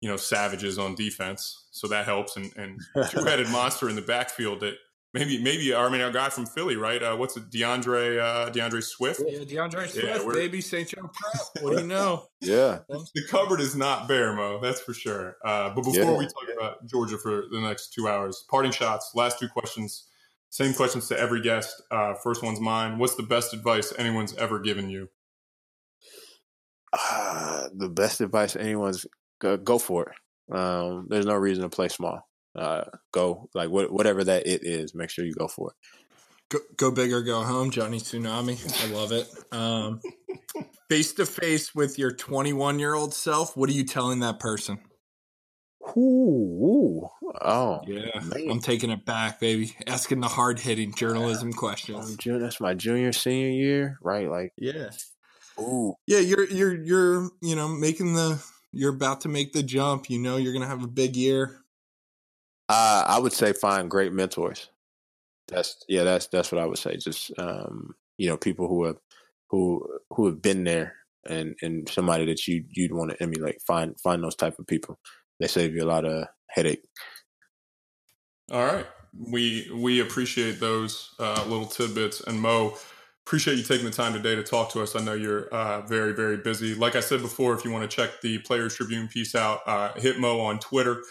you know savages on defense, so that helps, and and two headed monster in the backfield that maybe maybe I mean our guy from Philly, right? Uh, what's it, DeAndre uh, DeAndre Swift? Yeah, DeAndre Swift, yeah, baby St. Joe Prep. What do you know? yeah, the cupboard is not bare, Mo. That's for sure. Uh, but before yeah. we talk about Georgia for the next two hours, parting shots. Last two questions. Same questions to every guest. Uh, first one's mine. What's the best advice anyone's ever given you? Uh, the best advice anyone's go, go for it. Um, there's no reason to play small. Uh, go like wh- whatever that it is. Make sure you go for it. Go, go big or go home, Johnny Tsunami. I love it. Face to face with your 21 year old self. What are you telling that person? Ooh, oh, yeah. Man. I'm taking it back, baby. Asking the hard hitting journalism yeah. questions. That's my junior, senior year, right? Like, yeah. Ooh, yeah. You're you're you're you know making the you're about to make the jump. You know you're gonna have a big year. Uh, I would say find great mentors. That's yeah. That's that's what I would say. Just um, you know, people who have who who have been there and and somebody that you you'd want to emulate. Find find those type of people they save you a lot of headache. All right, we we appreciate those uh, little tidbits, and Mo, appreciate you taking the time today to talk to us. I know you're uh, very very busy. Like I said before, if you want to check the Players Tribune piece out, uh, hit Mo on Twitter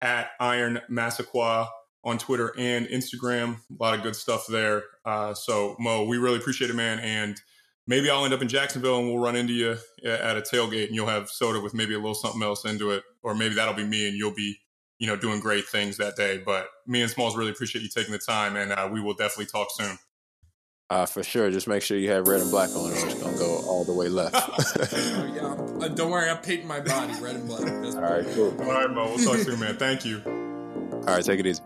at Iron Massaquoi on Twitter and Instagram. A lot of good stuff there. Uh, so Mo, we really appreciate it, man, and maybe I'll end up in Jacksonville and we'll run into you at a tailgate and you'll have soda with maybe a little something else into it, or maybe that'll be me and you'll be, you know, doing great things that day. But me and Smalls really appreciate you taking the time, and uh, we will definitely talk soon. Uh, for sure. Just make sure you have red and black on, or it's gonna go all the way left. oh, yeah, uh, don't worry, I'm painting my body red and black. That's all right, cool. All right, Mo. We'll talk soon, man. Thank you. All right, take it easy.